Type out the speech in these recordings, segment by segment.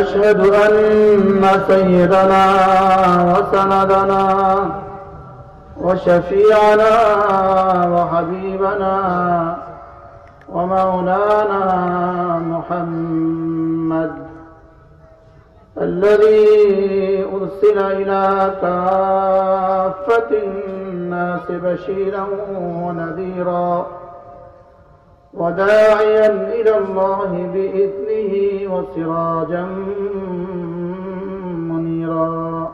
أشهد أن سيدنا وسندنا وشفيعنا وحبيبنا ومولانا محمد الذي أرسل إلى كافة الناس بشيرا ونذيرا وداعيا إلى الله بإذنه وسراجا منيرا.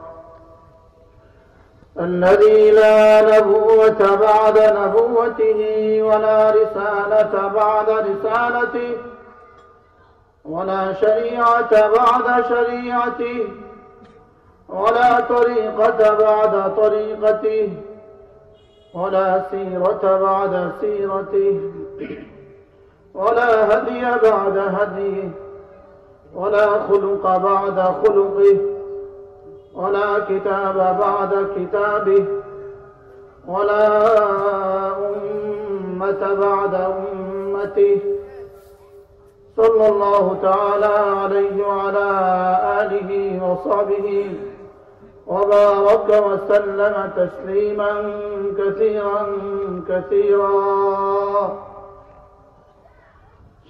الذي لا نبوة بعد نبوته ولا رسالة بعد رسالته ولا شريعة بعد شريعته ولا طريقة بعد طريقته ولا سيرة بعد سيرته. ولا هدي بعد هديه ولا خلق بعد خلقه ولا كتاب بعد كتابه ولا أمة بعد أمته صلى الله تعالى عليه وعلى آله وصحبه وبارك وسلم تسليما كثيرا كثيرا.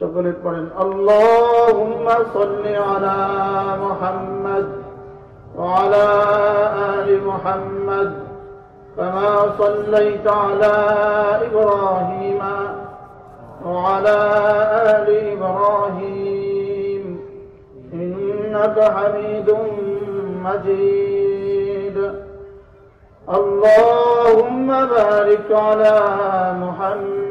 সকলে পড়েন اللهم صل على محمد وعلى آل محمد كما صليت على إبراهيم وعلى آل إبراهيم إنك حميد مجيد اللهم بارك على محمد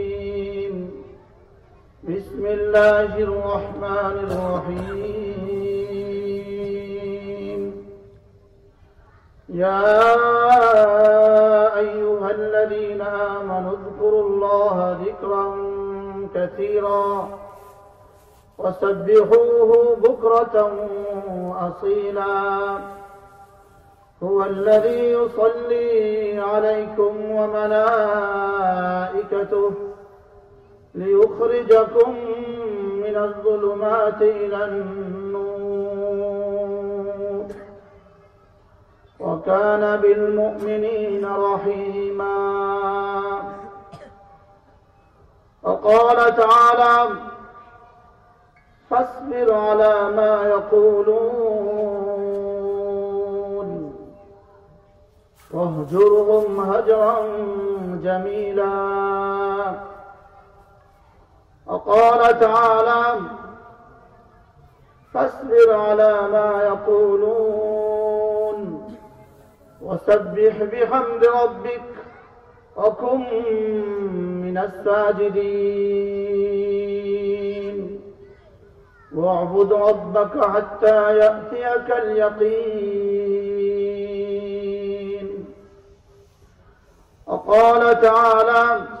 بسم الله الرحمن الرحيم. يا أيها الذين آمنوا اذكروا الله ذكرا كثيرا وسبحوه بكرة أصيلا هو الذي يصلي عليكم وملائكته ليخرجكم من الظلمات إلى النور. وكان بالمؤمنين رحيما. وقال تعالى فاصبر على ما يقولون. واهجرهم هجرا جميلا. وقال تعالى فاصبر على ما يقولون وسبح بحمد ربك وكن من الساجدين. واعبد ربك حتى يأتيك اليقين. وقال تعالى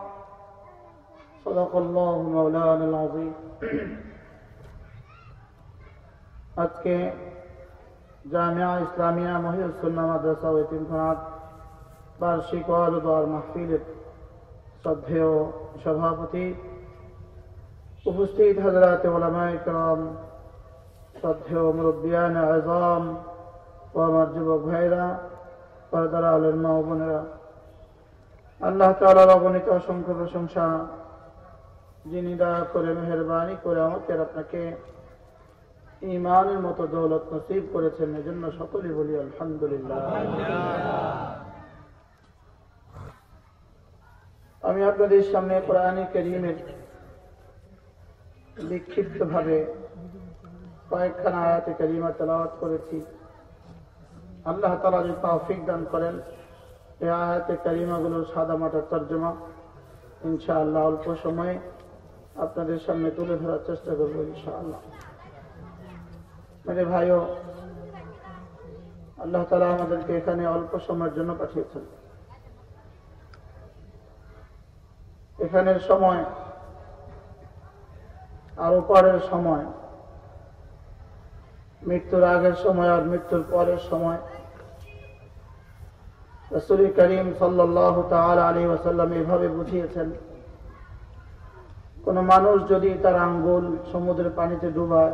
صدق الله مولانا العظيم আজকে জামিয়া ইসলামিয়া মহিউসুল্লাহ মাদ্রাসা ও ইতিমখানার বার্ষিক ওয়ালুদার মাহফিলের শ্রদ্ধেয় সভাপতি উপস্থিত হাজরাতে ওলামায় کرام শ্রদ্ধেয় মুরব্বিয়ান আজম ও আমার যুবক ভাইরা পর্দার আলের মা ও বোনেরা আল্লাহ তালার অগণিত অসংখ্য প্রশংসা যিনি দয়া করে, মেহরবানি করে আমাকে আপনাকে ইমানের মতো দৌলত নসিব করেছেন, এজন্য সকলে বলি আলহামদুলিল্লাহ। আমি আপনাদের সামনে কোরআনে করিমের বিক্ষিপ্ত ভাবে কয়েকখানা আয়াতে করিমা তেলাওয়াত করেছি। আল্লাহ তালা যদি তৌফিক দান করেন, এই আয়াতে করিমাগুলোর সাদা মাটার তর্জমা, ইনশাআল্লাহ অল্প সময়ে আপনাদের সামনে তুলে ধরার চেষ্টা করব, ইনশাআল্লাহ। ভাইও, আল্লাহ তালা আমাদেরকে এখানে অল্প সময়ের জন্য পাঠিয়েছেন। এখানের সময় আর পরের সময়, মৃত্যুর আগের সময় আর মৃত্যুর পরের সময়, রসুল করিম সাল্লাহ তাল আলী ওয়াসাল্লাম এভাবে বুঝিয়েছেন কোন মানুষ যদি তার আঙ্গুল সমুদ্রের পানিতে ডুবায়,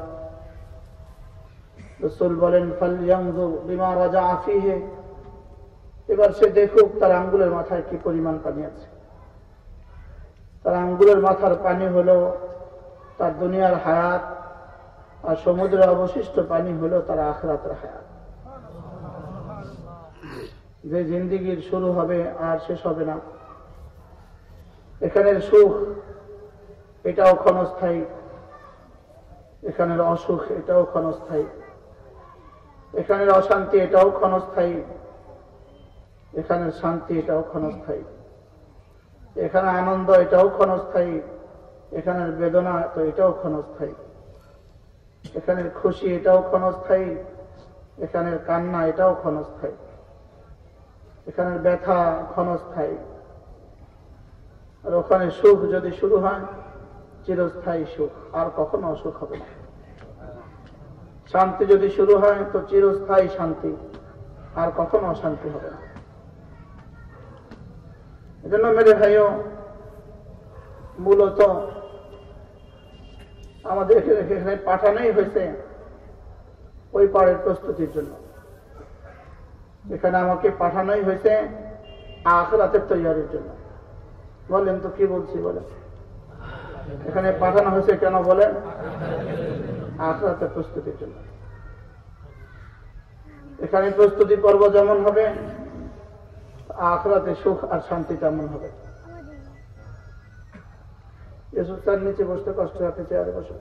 রসুল বলেন বিমা রাজা আফিহে। এবার সে দেখুক তার আঙ্গুলের মাথায় কি পরিমাণ পানি আছে। তার আঙ্গুলের মাথার পানি হলো তার দুনিয়ার হায়াত, আর সমুদ্রের অবশিষ্ট পানি হলো তার আখরাতের হায়াত। যে জিন্দিগির শুরু হবে আর শেষ হবে না। এখানের সুখ এটাও ক্ষণস্থায়ী। এখানের অসুখ, এটাও ক্ষণস্থায়ী। এখানের অশান্তি, এটাও ক্ষণস্থায়ী। এখানের শান্তি, এটাও ক্ষণস্থায়ী। এখানে আনন্দ, এটাও ক্ষণস্থায়ী। এখানের বেদনা, তো এটাও ক্ষণস্থায়ী। এখানের খুশি, এটাও ক্ষণস্থায়ী। এখানের কান্না, এটাও ক্ষণস্থায়ী। এখানের ব্যথা, ক্ষণস্থায়ী। আর ওখানে সুখ যদি শুরু হয় চিরস্থায়ী সুখ, আর কখনো অসুখ হবে না। শান্তি যদি শুরু হয়, তো চিরস্থায়ী শান্তি, আর কখনো অশান্তি হবে না। এজন্য মেরে ভাইও, মূলত আমাদের এখানে পাঠানোই হয়েছে ওই পাড়ের প্রস্তুতির জন্য। এখানে আমাকে পাঠানোই হয়েছে আখরাতের তৈরির জন্য। বলেন তো কি বলছি, বলেন। এখানে পাঠানো হয়েছে কেন বলেন? আখরাতের প্রস্তুতির জন্য। এখানে প্রস্তুতি পর্ব যেমন হবে, আখরাতে সুখ আর শান্তি তেমন হবে। এসব তার নিচে বসতে কষ্ট আপনি চেয়ারে বসুন।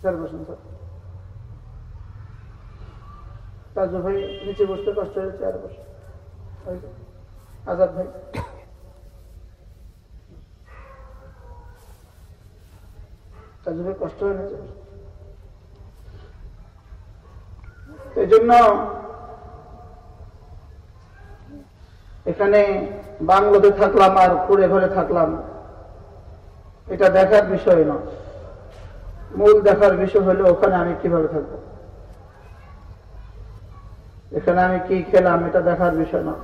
স্যার বসুন, স্যার। ভাই নিচে বসতে কষ্ট হয়ে, চেয়ারে বসুন। আজাদ ভাই। ভাই কষ্ট হয়ে বসুন এই জন্য এখানে বাংলোতে থাকলাম আর কুড়ে ঘরে থাকলাম। এটা দেখার বিষয় নয় মূল দেখার বিষয় হলো ওখানে আমি কীভাবে থাকব? এখানে আমি কি খেলাম এটা দেখার বিষয় না।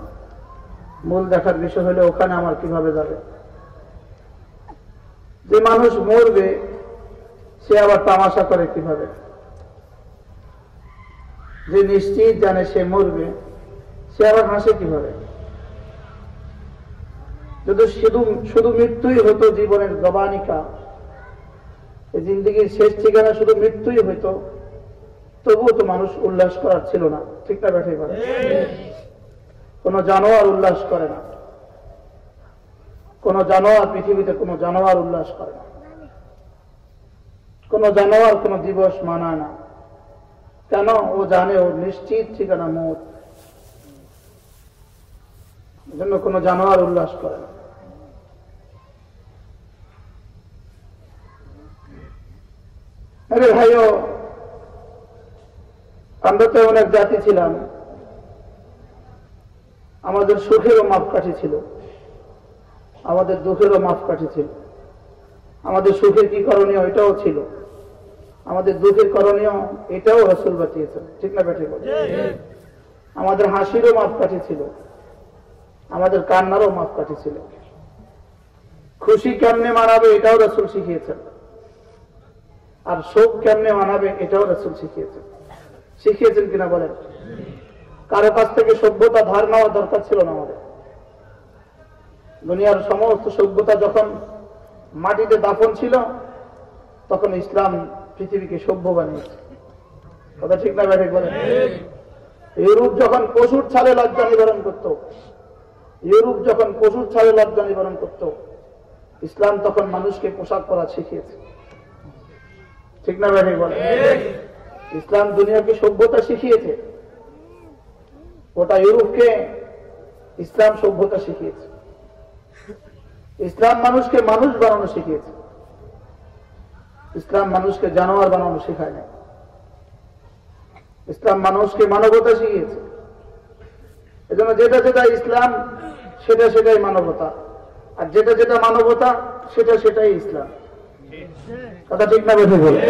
মূল দেখার বিষয় হলে ওখানে আমার কীভাবে যাবে? যে মানুষ মরবে সে আবার তামাশা করে কীভাবে? যে নিশ্চিত জানে সে মরবে, সে আবার হাসে কীভাবে? যদি শুধু শুধু মৃত্যুই হতো জীবনের জবানিকা, এই জিন্দগির শেষ ঠিকানা শুধু মৃত্যুই হইতো, তবুও তো মানুষ উল্লাস করার ছিল না। ঠিক না ব্যাঠে পারে কোন জানোয়ার উল্লাস করে না। কোন জানোয়ার পৃথিবীতে কোন জানোয়ার উল্লাস করে না। কোন জানোয়ার, কোন দিবস মানায় না। কেন? ও জানে ওর নিশ্চিত ঠিকানা মত। জন্য কোন জানোয়ার উল্লাস করে না। ভাইও, আমরা তো এক জাতি ছিলাম। আমাদের সুখেরও মাপকাঠি ছিল। আমাদের দুঃখেরও মাপকাঠি ছিল। আমাদের সুখের কি করণীয় এটাও ছিল। আমাদের দুঃখের করণীয় এটাও রসুল বাঁচিয়েছেন ঠিক না বেঠে আমাদের হাসিরও মাপকাঠি ছিল। আমাদের কান্নারও মাপকাঠি ছিল। খুশি কেমনে মানাবে এটাও রসুল শিখিয়েছেন। আর শোক কেমনে মানাবে এটাও রসুল শিখিয়েছেন। শিখিয়েছেন কিনা বলেন? কারও কাছ থেকে সভ্যতা ধার নেওয়ার দরকার ছিল না আমাদের। দুনিয়ার সমস্ত সভ্যতা যখন মাটিতে দাফন ছিল, তখন ইসলাম পৃথিবীকে সভ্য বানিয়েছে। কথা ঠিক না ব্যাঠিক বলেন? ইউরোপ যখন পশুর ছালে লজ্জা নিবারণ করত ইউরোপ যখন পশুর ছাড়ে লজ্জা নিবারণ করত, ইসলাম তখন মানুষকে পোশাক পরা শিখিয়েছে। ঠিক না ভাই বলে ইসলাম দুনিয়াকে সভ্যতা শিখিয়েছে। ওটা ইউরোপকে ইসলাম সভ্যতা শিখিয়েছে। ইসলাম মানুষকে মানুষ বানানো শিখিয়েছে। ইসলাম মানুষকে জানোয়ার বানানো শেখায় না ইসলাম মানুষকে মানবতা শিখিয়েছে। এজন্য যেটা যেটা ইসলাম, সেটা সেটাই মানবতা। আর যেটা যেটা মানবতা, সেটা সেটাই ইসলাম। কথা ঠিক না বেঠে বলে?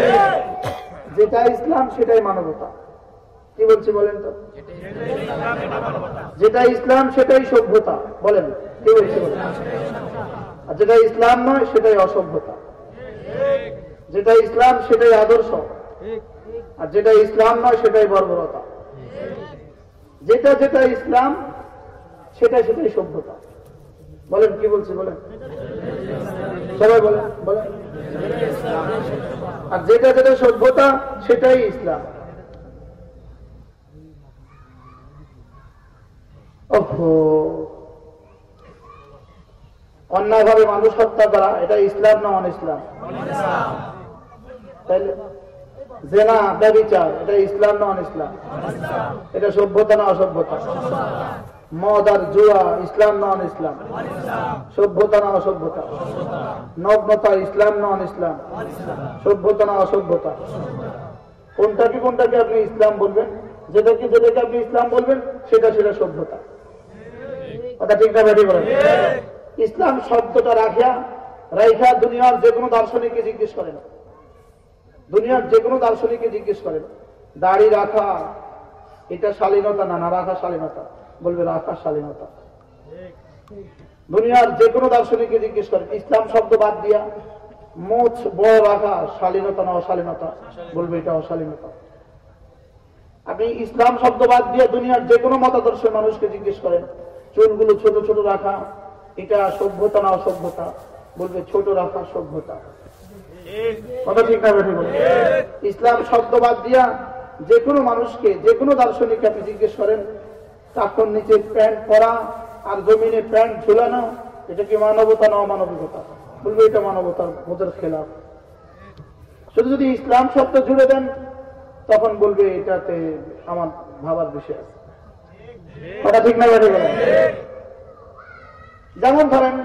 যেটা ইসলাম, সেটাই মানবতা। কি বলছি বলেন তো? যেটা ইসলাম, সেটাই সভ্যতা। বলেন। আর যেটা ইসলাম নয়, সেটাই অসভ্যতা। যেটা ইসলাম, সেটাই আদর্শ। আর যেটা ইসলাম নয়, সেটাই বর্বরতা। যেটা যেটা ইসলাম সেটা সেটাই সভ্যতা। বলেন, কি বলছি, বলেন। সবাই বলেন বলেন। আর যেটা যেটা সভ্যতা, সেটাই ইসলাম। ওহো। অন্যায়ভাবে মানুষ হত্যা করা, এটা ইসলাম না অন ইসলাম জেনা, ব্যবিচার, এটা ইসলাম না অন ইসলাম এটা সভ্যতা না অসভ্যতা? মদ আর জুয়া, ইসলাম নন ইসলাম সভ্যতা না অসভ্যতা? নগ্নতা, ইসলাম নন ইসলাম সভ্যতা না অসভ্যতা? কোনটাকে কোনটাকে আপনি ইসলাম বলবেন? যেটাকে যেটাকে আপনি ইসলাম বলবেন, সেটা সেটা সভ্যতা। কথা ঠিক না বেটি বলেন? ইসলাম শব্দটা রাখিয়া রাইখা দুনিয়ার যে কোনো দার্শনিককে জিজ্ঞেস করেন দুনিয়ার যে কোনো দার্শনিককে জিজ্ঞেস করেন দাড়ি রাখা, এটা শালীনতা না না রাখা শালীনতা। বলবে রাখা শালীনতা। দুনিয়ার যে কোনো দার্শনিককে জিজ্ঞেস করেন ইসলাম শব্দ বাদ দিয়া মোচ বড় রাখা, শালীনতা না অশালীনতা। বলবে এটা অশালীনতা। আপনি ইসলাম শব্দ বাদ দিয়ে দুনিয়ার যে কোনো মতাদর্শের মানুষকে জিজ্ঞেস করেন। চুলগুলো ছোট ছোট রাখা এটা সভ্যতা না অসভ্যতা? বলবে ছোট রাখা সভ্যতা। কথা ঠিক না ইসলাম শব্দ বাদ দিয়া যে কোনো মানুষকে, যে কোনো দার্শনিককে আপনি জিজ্ঞেস করেন তখন নিচে প্যান্ট পরা আর জমিনে প্যান্ট ঝুলানো, এটা কি মানবতা না অমানবিকতা? বলবে এটা মানবতার ওদের খেলাফ। শুধু যদি ইসলাম শব্দ জুড়ে দেন, তখন বলবে এটাতে আমার ভাবার বিষয় আছে। কথা ঠিক না বেঠে বলেন যেমন ধরেন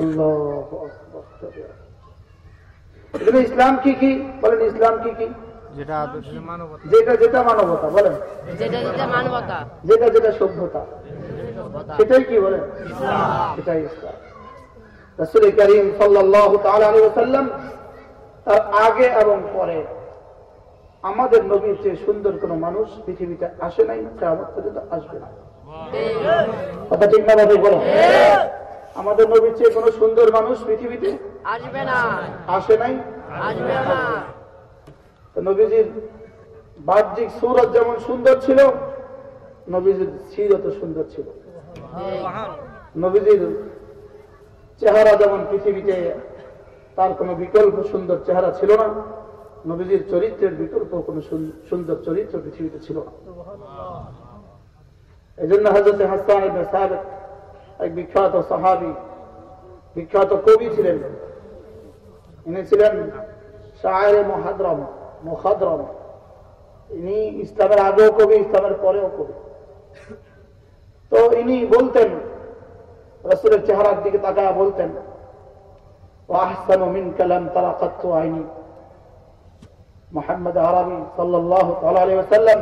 আল্লাহু আকবার। ইসলাম কি কি? বলেন ইসলাম কি কি? যেটা যেটা যেটা মানবতা বলেন। যেটা যেটা মানবতা। যেটা যেটা সভ্যতা। সেটাই কি বলেন? সেটাই ইসলাম। রসুল করিম সাল্লাহ সাল্লাম তার আগে এবং পরে আমাদের নবীর চেয়ে সুন্দর কোন মানুষ পৃথিবীতে আসে নাই কেমন পর্যন্ত আসবে না। কথা ঠিক না ভাবে বলো? আমাদের নবীর চেয়ে কোন সুন্দর মানুষ পৃথিবীতে আসবে না। আসে নাই? আসবে না। নবীজির বাহ্যিক সুরত যেমন সুন্দর ছিল নবীজির সিরত সুন্দর ছিল। নবীজির চেহারা যেমন পৃথিবীতে তার কোনো বিকল্প সুন্দর চেহারা ছিল না। নবীজির চরিত্রের বিকল্প কোন সুন্দর চরিত্র পৃথিবীতে ছিল না। এই জন্য হজরত হাসান এক বিখ্যাত সাহাবি, বিখ্যাত কবি ছিলেন। ইনি ছিলেন শাহরে মোহাদ্রম মোহাদ্রম ইনি ইসলামের আগেও কবি, ইসলামের পরেও কবি। তো ইনি বলতেন, রসুলের চেহারার দিকে তাকায়া বলতেন আহসান মিন কালাম তারা কত্ত আইনি। মোহাম্মদ আরবি সাল্লাহ সাল্লাম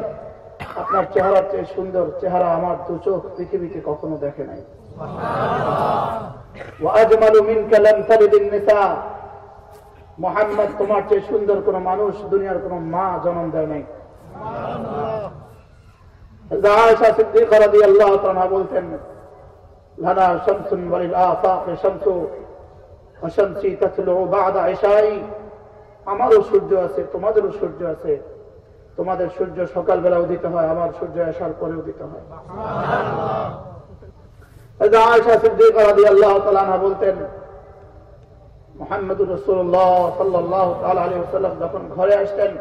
আপনার চেহারার চেয়ে সুন্দর চেহারা আমার দু চোখ পৃথিবীতে কখনো দেখে নাই। আমার মানুষ দুনিয়ার মা দেয় নাই। বলতেন শামসুন বাদা আমারও সূর্য আছে, তোমাদেরও সূর্য আছে। তোমাদের সূর্য সকালবেলা উদিত হয়, আমার সূর্য আসার পরে উদিত হয়। বলতেন, মোহাম্মদুর রসুল্লাহ যখন ঘরে আসতেন,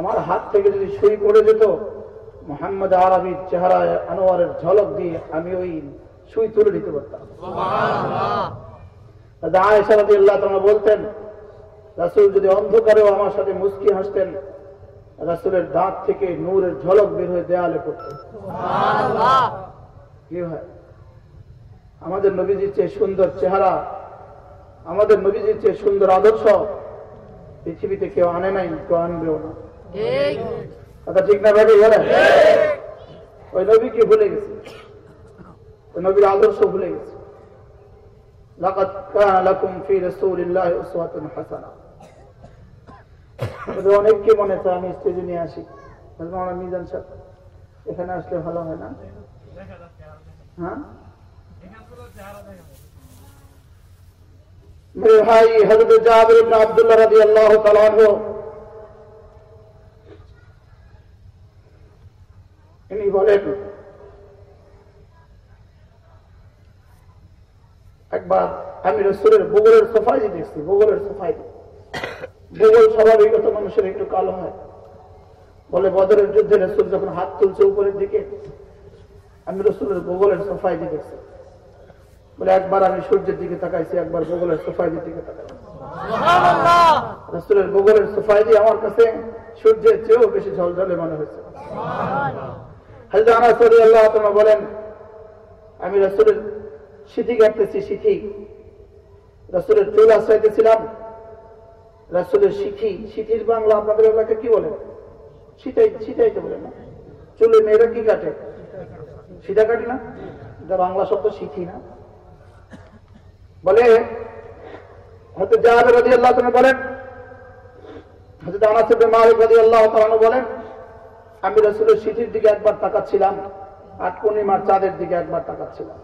আমার হাত থেকে যদি সুই পড়ে যেত, মোহাম্মদ আরবির চেহারায় আনোয়ারের ঝলক দিয়ে আমি ওই সুই তুলে দিতে পারতাম। বলতেন রাসূল যদি অন্ধকারেও আমার সাথে মুস্কি হাসতেন রাসূলের দাঁত থেকে নূরের ঝলক বের হয়ে দেয়ালে পড়ত। কি হয়? আমাদের নবীজির চেয়ে সুন্দর চেহারা আমাদের নবীজির চেয়ে সুন্দর আদর্শ পৃথিবীতে কেউ আনে নাই কেউ আনবেও না। ঠিক। কথা ঠিক না ভাবে বলে ওই নবীকে ভুলে গেছে? ওই নবীর আদর্শ ভুলে গেছে। لقد كان لكم في رسول الله اسوه حسنه حسنة অনেককে মনে চায় আমি স্টেজে নিয়ে আসি। আমরা মিজান সাহেব, এখানে আসলে ভালো হয় না? হ্যাঁ? ভাই হজরত জাবির ইবনে আব্দুল্লাহ রাদিয়াল্লাহু তাআলা আনহু। ইনি বলেন একবার আমি রসুলের ভূগোলের সোফাই দেখছি ভূগোলের সোফাই ভূগোল স্বাভাবিকত মানুষের একটু কালো হয়। বলে বদরের যুদ্ধে রসুল যখন হাত তুলছে উপরের দিকে আমি রসুলের ভূগোলের সোফাই দেখছি। বলে একবার আমি সূর্যের দিকে তাকাইছি একবার ভূগোলের সোফাইদের দিকে তাকাইছি। রসুলের ভূগোলের সোফাইদি আমার কাছে সূর্যের চেয়েও বেশি ঝলঝলে মনে হয়েছে। তাআলা বলেন আমি রাসূলের সিথি কাটতেছি সিথি রাসূলের চুল আশ্রাইতেছিলাম রাসূলের সিথি সিথির বাংলা আপনাদের এলাকায় কি বলে? সিটাই তো বলে না। চুলে মেয়েরা কি কাটে? সিধা কাটি না? এটা বাংলা শব্দ সিথি না। বলে হয়তো জাহাবের আল্লাহ তাআলা বলেন, হযরত আনাস ইবনে মালিক আল্লাহ তাআলা বলেন, আমি রসুলের সিটির দিকে একবার তাকাচ্ছিলাম আর পূর্ণিমার চাঁদের দিকে একবার তাকাচ্ছিলাম।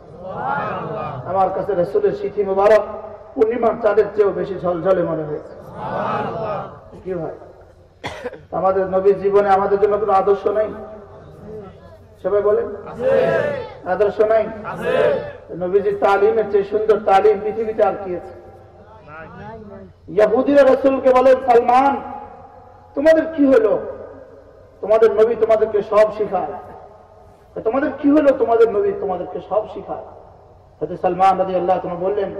আমার কাছে রসুলের সিটি মোবারক পূর্ণিমার চাঁদের চেয়েও বেশি ঝলঝলে মনে হয়েছে। কি হয় আমাদের নবীর জীবনে আমাদের জন্য কোনো আদর্শ নাই? সবাই বলেন। আদর্শ নাই? নবীজির তালিমের চেয়ে সুন্দর তালিম পৃথিবীতে আর কি আছে? ইয়াহুদিরা রসুলকে বলে সালমান তোমাদের কি হলো? তোমাদের নবী তোমাদেরকে সব শিখায়। তোমাদের কি হলো? তোমাদের নবী তোমাদেরকে সব শিখায়। হয়তো সালমান রাজি আল্লাহ তোমার বললেন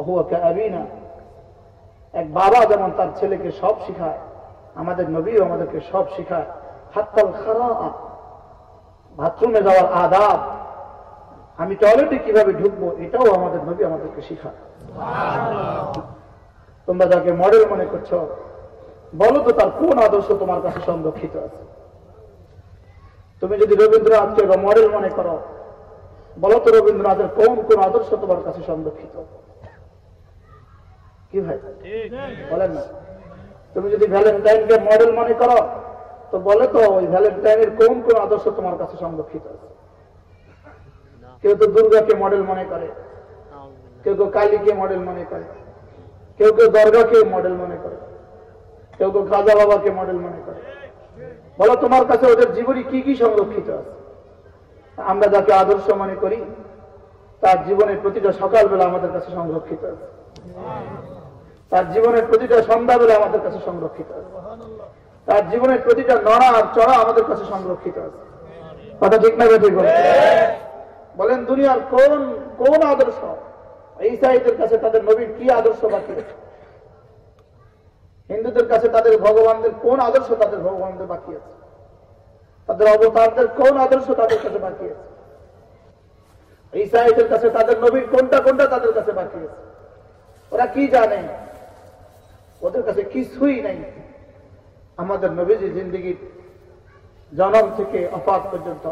অহুয়াকে আবিনা এক বাবা যেমন তার ছেলেকে সব শিখায়, আমাদের নবীও আমাদেরকে সব শিখায়। হাত্তাল খারা বাথরুমে যাওয়ার আদাব, আমি টয়লেটে কীভাবে ঢুকবো, এটাও আমাদের নবী আমাদেরকে শিখায়। তোমরা যাকে মডেল মনে করছ, বলো তো তার কোন আদর্শ তোমার কাছে সংরক্ষিত আছে? তুমি যদি রবীন্দ্রনাথকে মডেল মনে করো, বলো তো রবীন্দ্রনাথের কোন কোন আদর্শ তোমার কাছে সংরক্ষিত? কি ভাই? বলেন না। তুমি যদি ভ্যালেন্টাইনকে মডেল মনে করো, তো বলে তো ওই ভ্যালেন্টাইনের কোন কোন আদর্শ তোমার কাছে সংরক্ষিত কেউ তো দুর্গাকে মডেল মনে করে, কেউ কেউ কালীকে মডেল মনে করে, কেউ কেউ দর্গাকে মডেল মনে করে, কেউ কেউ খাজা বাবাকে মডেল মনে করে। বলো, তোমার কাছে ওদের জীবনী কি কি সংরক্ষিত আছে? আমরা যাকে আদর্শ মনে করি, তার জীবনের প্রতিটা সকালবেলা আমাদের কাছে সংরক্ষিত আছে। তার জীবনের প্রতিটা সন্ধ্যাবেলা আমাদের কাছে সংরক্ষিত আছে। তার জীবনের প্রতিটা নড়া আর চড়া আমাদের কাছে সংরক্ষিত আছে। কথা ঠিক না ঠিক বলেন, দুনিয়ার কোন কোন আদর্শ? এই সাইদের কাছে তাদের নবীর কি আদর্শ বাকি হিন্দুদের কাছে তাদের ভগবানদের কোন আদর্শ তাদের ভগবানদের বাকি আছে? তাদের অবতারদের কোন আদর্শ তাদের কাছে বাকি আছে? ইসাইদের কাছে তাদের নবীর কোনটা কোনটা তাদের কাছে বাকি আছে? ওরা কি জানে? ওদের কাছে কিছুই নাই। আমাদের নবীজি জিন্দগির জন্ম থেকে অফাত পর্যন্ত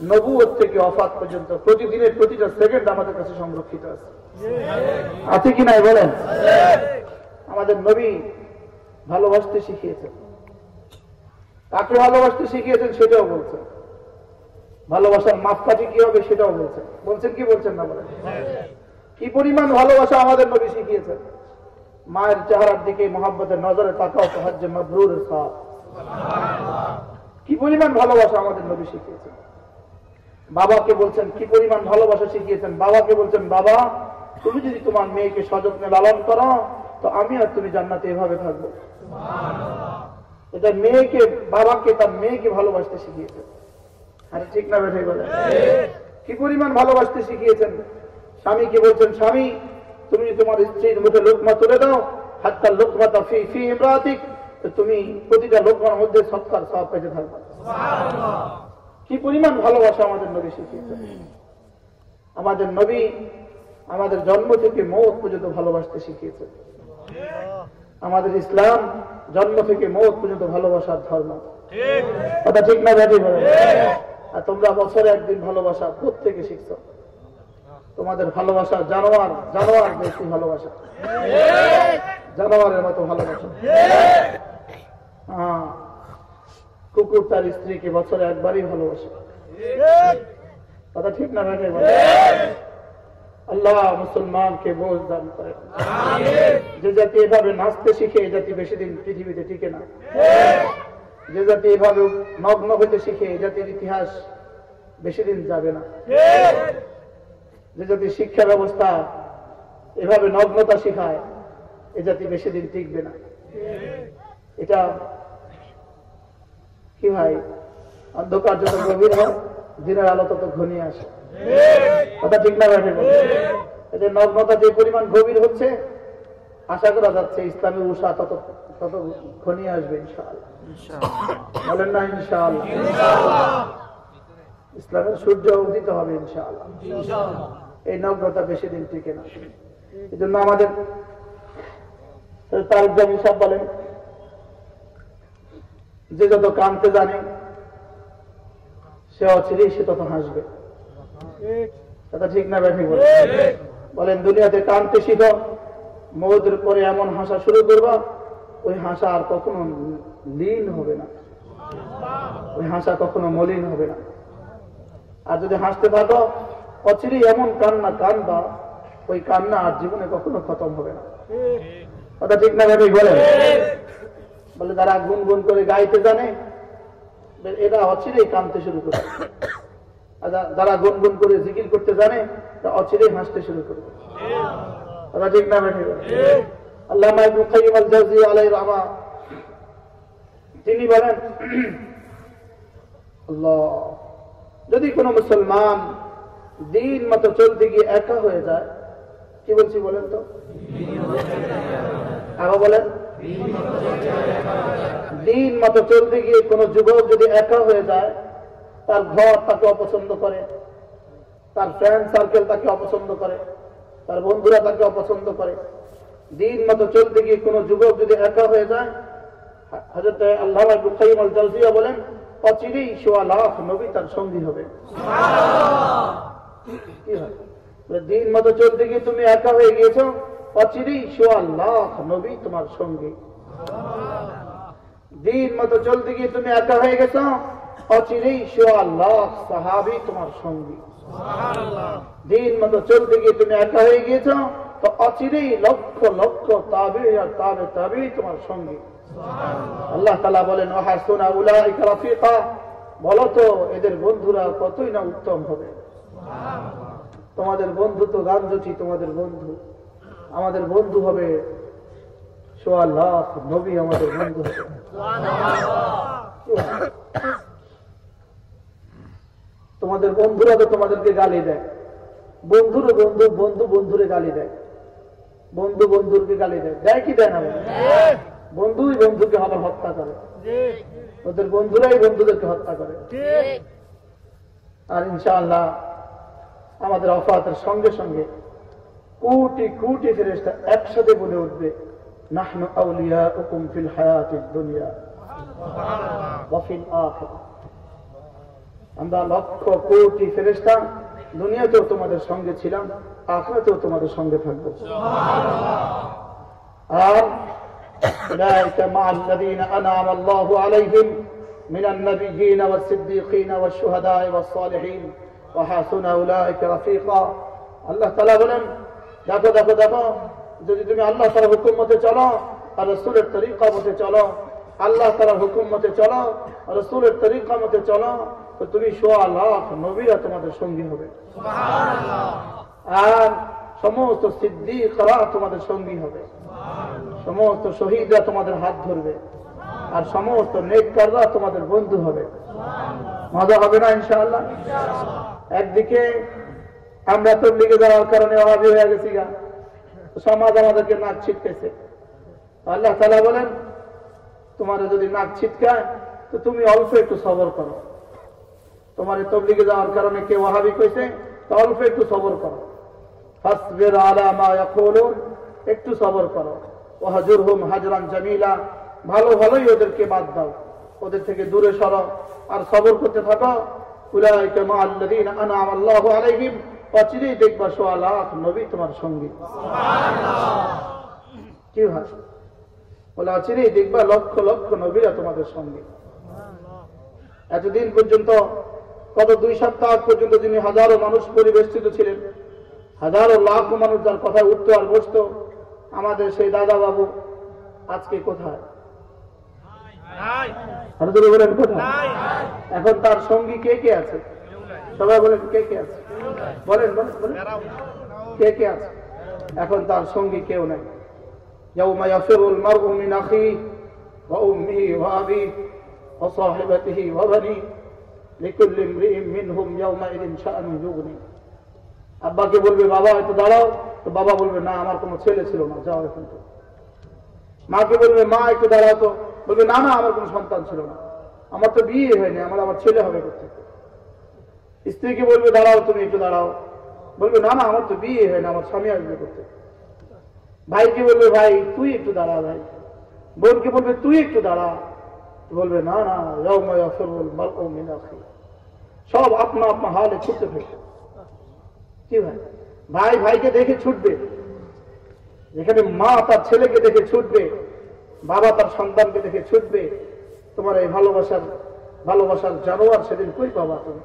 নবুয় থেকে অফাত পর্যন্ত প্রতিদিনের প্রতিটা সেকেন্ড আমাদের কাছে সংরক্ষিত আছে। আছে কি নাই বলেন? আমাদের নবী ভালোবাসতে শিখিয়েছেন। কাকে ভালোবাসতে শিখিয়েছেন সেটাও বলছেন। ভালোবাসার মাপকাঠি কি হবে সেটাও বলছেন। বলছেন কি বলছেন না বলেন? কি পরিমাণ ভালোবাসা আমাদের নবী শিখিয়েছেন? মায়ের চেহারার দিকে মোহাম্মদের নজরে তাকাও তো হজ্জে মবরুরের সাথ কি পরিমাণ ভালোবাসা আমাদের নবী শিখিয়েছেন? বাবাকে বলছেন, কি পরিমাণ ভালোবাসা শিখিয়েছেন? বাবাকে বলছেন, বাবা, তুমি যদি তোমার মেয়েকে সযত্নে লালন করো, তো আমি আর তুমি জান্নাতে এভাবে থাকব। এটা মেয়েকে বাবাকে তার মেয়েকে ভালোবাসতে শিখিয়েছেন আরে ঠিক না কি পরিমাণ ভালোবাসতে শিখিয়েছেন? স্বামীকে বলছেন স্বামী তুমি তোমার স্ত্রীর মুখে লোকমা তুলে দাও হাত্তার লোকমা তা ফি ফি ইমরাতিক তুমি প্রতিটা লোকমার মধ্যে সৎকার সব পেতে থাকবে। কি পরিমাণ ভালোবাসা আমাদের নবী শিখিয়েছেন? আমাদের নবী আমাদের জন্ম থেকে মৌত পর্যন্ত ভালোবাসতে শিখিয়েছেন। আমাদের ইসলাম জন্ম থেকে মৌত পর্যন্ত ভালোবাসার ধর্ম। কথা ঠিক না ব্যাধি বলে আর তোমরা বছরে একদিন ভালোবাসা থেকে শিখছ। তোমাদের ভালোবাসা জানোয়ার জানোয়ার বেশি ভালোবাসা। জানোয়ারের মতো ভালোবাসা। হ্যাঁ। কুকুর তার স্ত্রীকে বছরে একবারই ভালোবাসে। কথা ঠিক না ব্যাধি বলে আল্লাহ মুসলমানকে বোঝ দান করে। যে জাতি এভাবে নাচতে শিখে এই জাতি বেশি দিন পৃথিবীতে টিকে না। যে জাতি এভাবে নগ্ন হইতে শিখে এই জাতির ইতিহাস বেশি দিন যাবে না। যে জাতি শিক্ষা ব্যবস্থা এভাবে নগ্নতা শিখায় এ জাতি বেশি দিন টিকবে না। এটা কি ভাই? অন্ধকার যত গভীর হয় দিনের আলো তত ঘনিয়ে আসে। কথা ঠিক না এদের নগ্নতা যে পরিমাণ গভীর হচ্ছে আশা করা যাচ্ছে ইসলামী উষা তত তত আসবে ইনশাআল্লাহ। বলেন না ইনশাআল্লাহ। ইসলামের সূর্য উদিত হবে ইনশাআল্লাহ। এই নগ্নতা বেশি দিন টিকে না। এই জন্য আমাদের তার জামি সাহেব বলেন যে যত কানতে জানে সে অচিরেই সে তত হাসবে। কথা ঠিক না ব্যাঠিক বলে। বলেন দুনিয়াতে কানতে শিখো মৌদের পরে এমন হাসা শুরু করবা ওই হাসা আর কখনো লীন হবে না। ওই হাসা কখনো মলিন হবে না। আর যদি হাসতে থাকো অচিরেই এমন কান্না কানবা ওই কান্না আর জীবনে কখনো খতম হবে না। কথা ঠিক না ভাবি বলে? বলে যারা গুনগুন করে গাইতে জানে এরা অচিরেই কানতে শুরু করে যারা গুনগুন করে জিকির করতে জানে, তা অচিরেই হাসতে শুরু করবে। তিনি বলেন যদি কোনো মুসলমান দিন মতো চলতে গিয়ে একা হয়ে যায়, কি বলছি বলেন তো? আবার বলেন? দিন মতো চলতে গিয়ে কোন যুবক যদি একা হয়ে যায় তার ঘর তাকে অপছন্দ করে। তার ফ্রেন্ড সার্কেল তাকে অপছন্দ করে। তার বন্ধুরা তাকে অপছন্দ করে। দিন মতো চলতে গিয়ে কোন যুবক যদি একা হয়ে যায় হজরত আল্লাহ বুখাইম আল জাউজিয়া বলেন অচিরেই সোয়া লাখ নবী তার সঙ্গী হবে। কি হয়? দিন মতো চলতে গিয়ে তুমি একা হয়ে গিয়েছো অচিরেই সোয়া লাখ নবী তোমার সঙ্গী। দিন মতো চলতে গিয়ে তুমি একা হয়ে গেছো অচিরেই সোয়া লাখ সাহাবি তোমার সঙ্গী। দিন মতো চলতে গিয়ে তুমি একা হয়ে গিয়েছো তো অচিরেই লক্ষ লক্ষ তাবে আর তাবে তাবে তোমার সঙ্গী। আল্লাহ তালা বলেন ওহাসুনা উলাইকা রাফিকা? বলো তো এদের বন্ধুরা কতই না উত্তম হবে। তোমাদের বন্ধু তো গান্ধী তোমাদের বন্ধু। আমাদের বন্ধু হবে সোয়া লাখ নবী আমাদের বন্ধু হবে। তোমাদের বন্ধুরা তো তোমাদেরকে গালি দেয়। বন্ধুরও বন্ধু বন্ধু বন্ধুরে গালি দেয়। বন্ধু বন্ধুরকে গালি দেয়। দেয় কি দেয় না বন্ধুই বন্ধুকে আবার হত্যা করে। ওদের বন্ধুরাই বন্ধুদেরকে হত্যা করে। আর ইনশাআল্লাহ আমাদের অফাতের সঙ্গে সঙ্গে কোটি কোটি ফেরেস্তা একসাথে বলে উঠবে, নাহনু আউলিয়া হুকুম ফিল হায়াতিদ দুনিয়া ওয়াফিল আখিরাহ। আমরা লক্ষ কোটি ফেরেস্তা দুনিয়াতেও তোমাদের সঙ্গে ছিলাম আখরাতেও তোমাদের সঙ্গে থাকবো আর أولئك مع الذين أنعم الله عليهم من النبيين والصديقين والشهداء والصالحين وحسن أولئك رفيقا আল্লাহ তালা বলেন দেখো দেখো দেখো যদি তুমি আল্লাহ তালা হুকুম মতে চলো আর রসুলের তরিকা মতে চলো আল্লাহ তালা হুকুম মতে চলো আর রসুলের তরিকা মতে চলো তো তুমি সোয়া লাখ নবীরা তোমাদের সঙ্গী হবে। আর সমস্ত সিদ্দিকরা তোমাদের সঙ্গী হবে। সমস্ত শহীদরা তোমাদের হাত ধরবে। আর সমস্ত নেককাররা তোমাদের বন্ধু হবে। মজা হবে না ইনশাআল্লাহ? একদিকে আমরা লিগে যাওয়ার কারণে অভাবী হয়ে গেছি গা। সমাজ আমাদেরকে নাক ছিটকেছে। আল্লাহ তালা বলেন তোমার যদি নাক ছিটকায়, তো তুমি অল্প একটু সবর করো। তোমার তবলিগে যাওয়ার কারণে কেউ ওয়াহাবি কইছে? তো অল্প একটু সবর করো। ফাসবির আলা মা ইয়াকুলুন একটু সবর করো। ওয়াহজুরহুম হাজরান জামিলা ভালো ভালোই ওদেরকে বাদ দাও। ওদের থেকে দূরে সরো আর সবর করতে থাকো। উলাইকা মা আল্লাযীনা আনআমা আল্লাহু আলাইহিম অচিরেই দেখবা সোয়ালাখ নবী তোমার সঙ্গী। কি ভাই বলে অচিরেই দেখবা লক্ষ লক্ষ নবীরা তোমাদের সঙ্গে। এতদিন পর্যন্ত কত দুই সপ্তাহ পর্যন্ত যিনি হাজারো মানুষ পরিবেষ্টিত ছিলেন হাজারো লাখ মানুষ যার কথায় উঠতো আর বসতো আমাদের সেই দাদা বাবু আজকে কোথায় আরো যদি বলেন কোথায় এখন তার সঙ্গী কে কে আছে সবাই বলেন কে কে আছে বলেন বলেন বলেন কে কে আছে এখন তার সঙ্গী কেউ নাই يوم يفر المرء من أخيه وأمه وأبيه وصاحبته وبنيه লিকুল্লি মিনহুম ইয়াউমাইদিন শাআনু ইউগনি আব্বাকে বলবে, বাবা হয়তো দাঁড়াও। তো বাবা বলবে, না, আমার কোনো ছেলে ছিল না, যাও এখন তো মাকে বলবে, মা, একটু দাঁড়াও তো। বলবে, না না, আমার কোনো সন্তান ছিল না। আমার তো বিয়ে হয়নি, আমার আমার ছেলে হবে করতে স্ত্রীকে বলবে, দাঁড়াও তুমি, একটু দাঁড়াও। বলবে, না না, আমার তো বিয়ে হয় না আমার স্বামী আসবে করতে ভাইকে বলবে, ভাই, তুই একটু দাঁড়া ভাই। বোনকে বলবে, তুই একটু দাঁড়া। বলবে না না সব আপনা আপনা হালে ছুটতে ফেলবে কি ভাই? ভাই ভাইকে দেখে ছুটবে। যেখানে মা তার ছেলেকে দেখে ছুটবে বাবা তার সন্তানকে দেখে ছুটবে তোমার এই ভালোবাসার ভালোবাসার জানোয়ার সেদিন কই পাবা তুমি?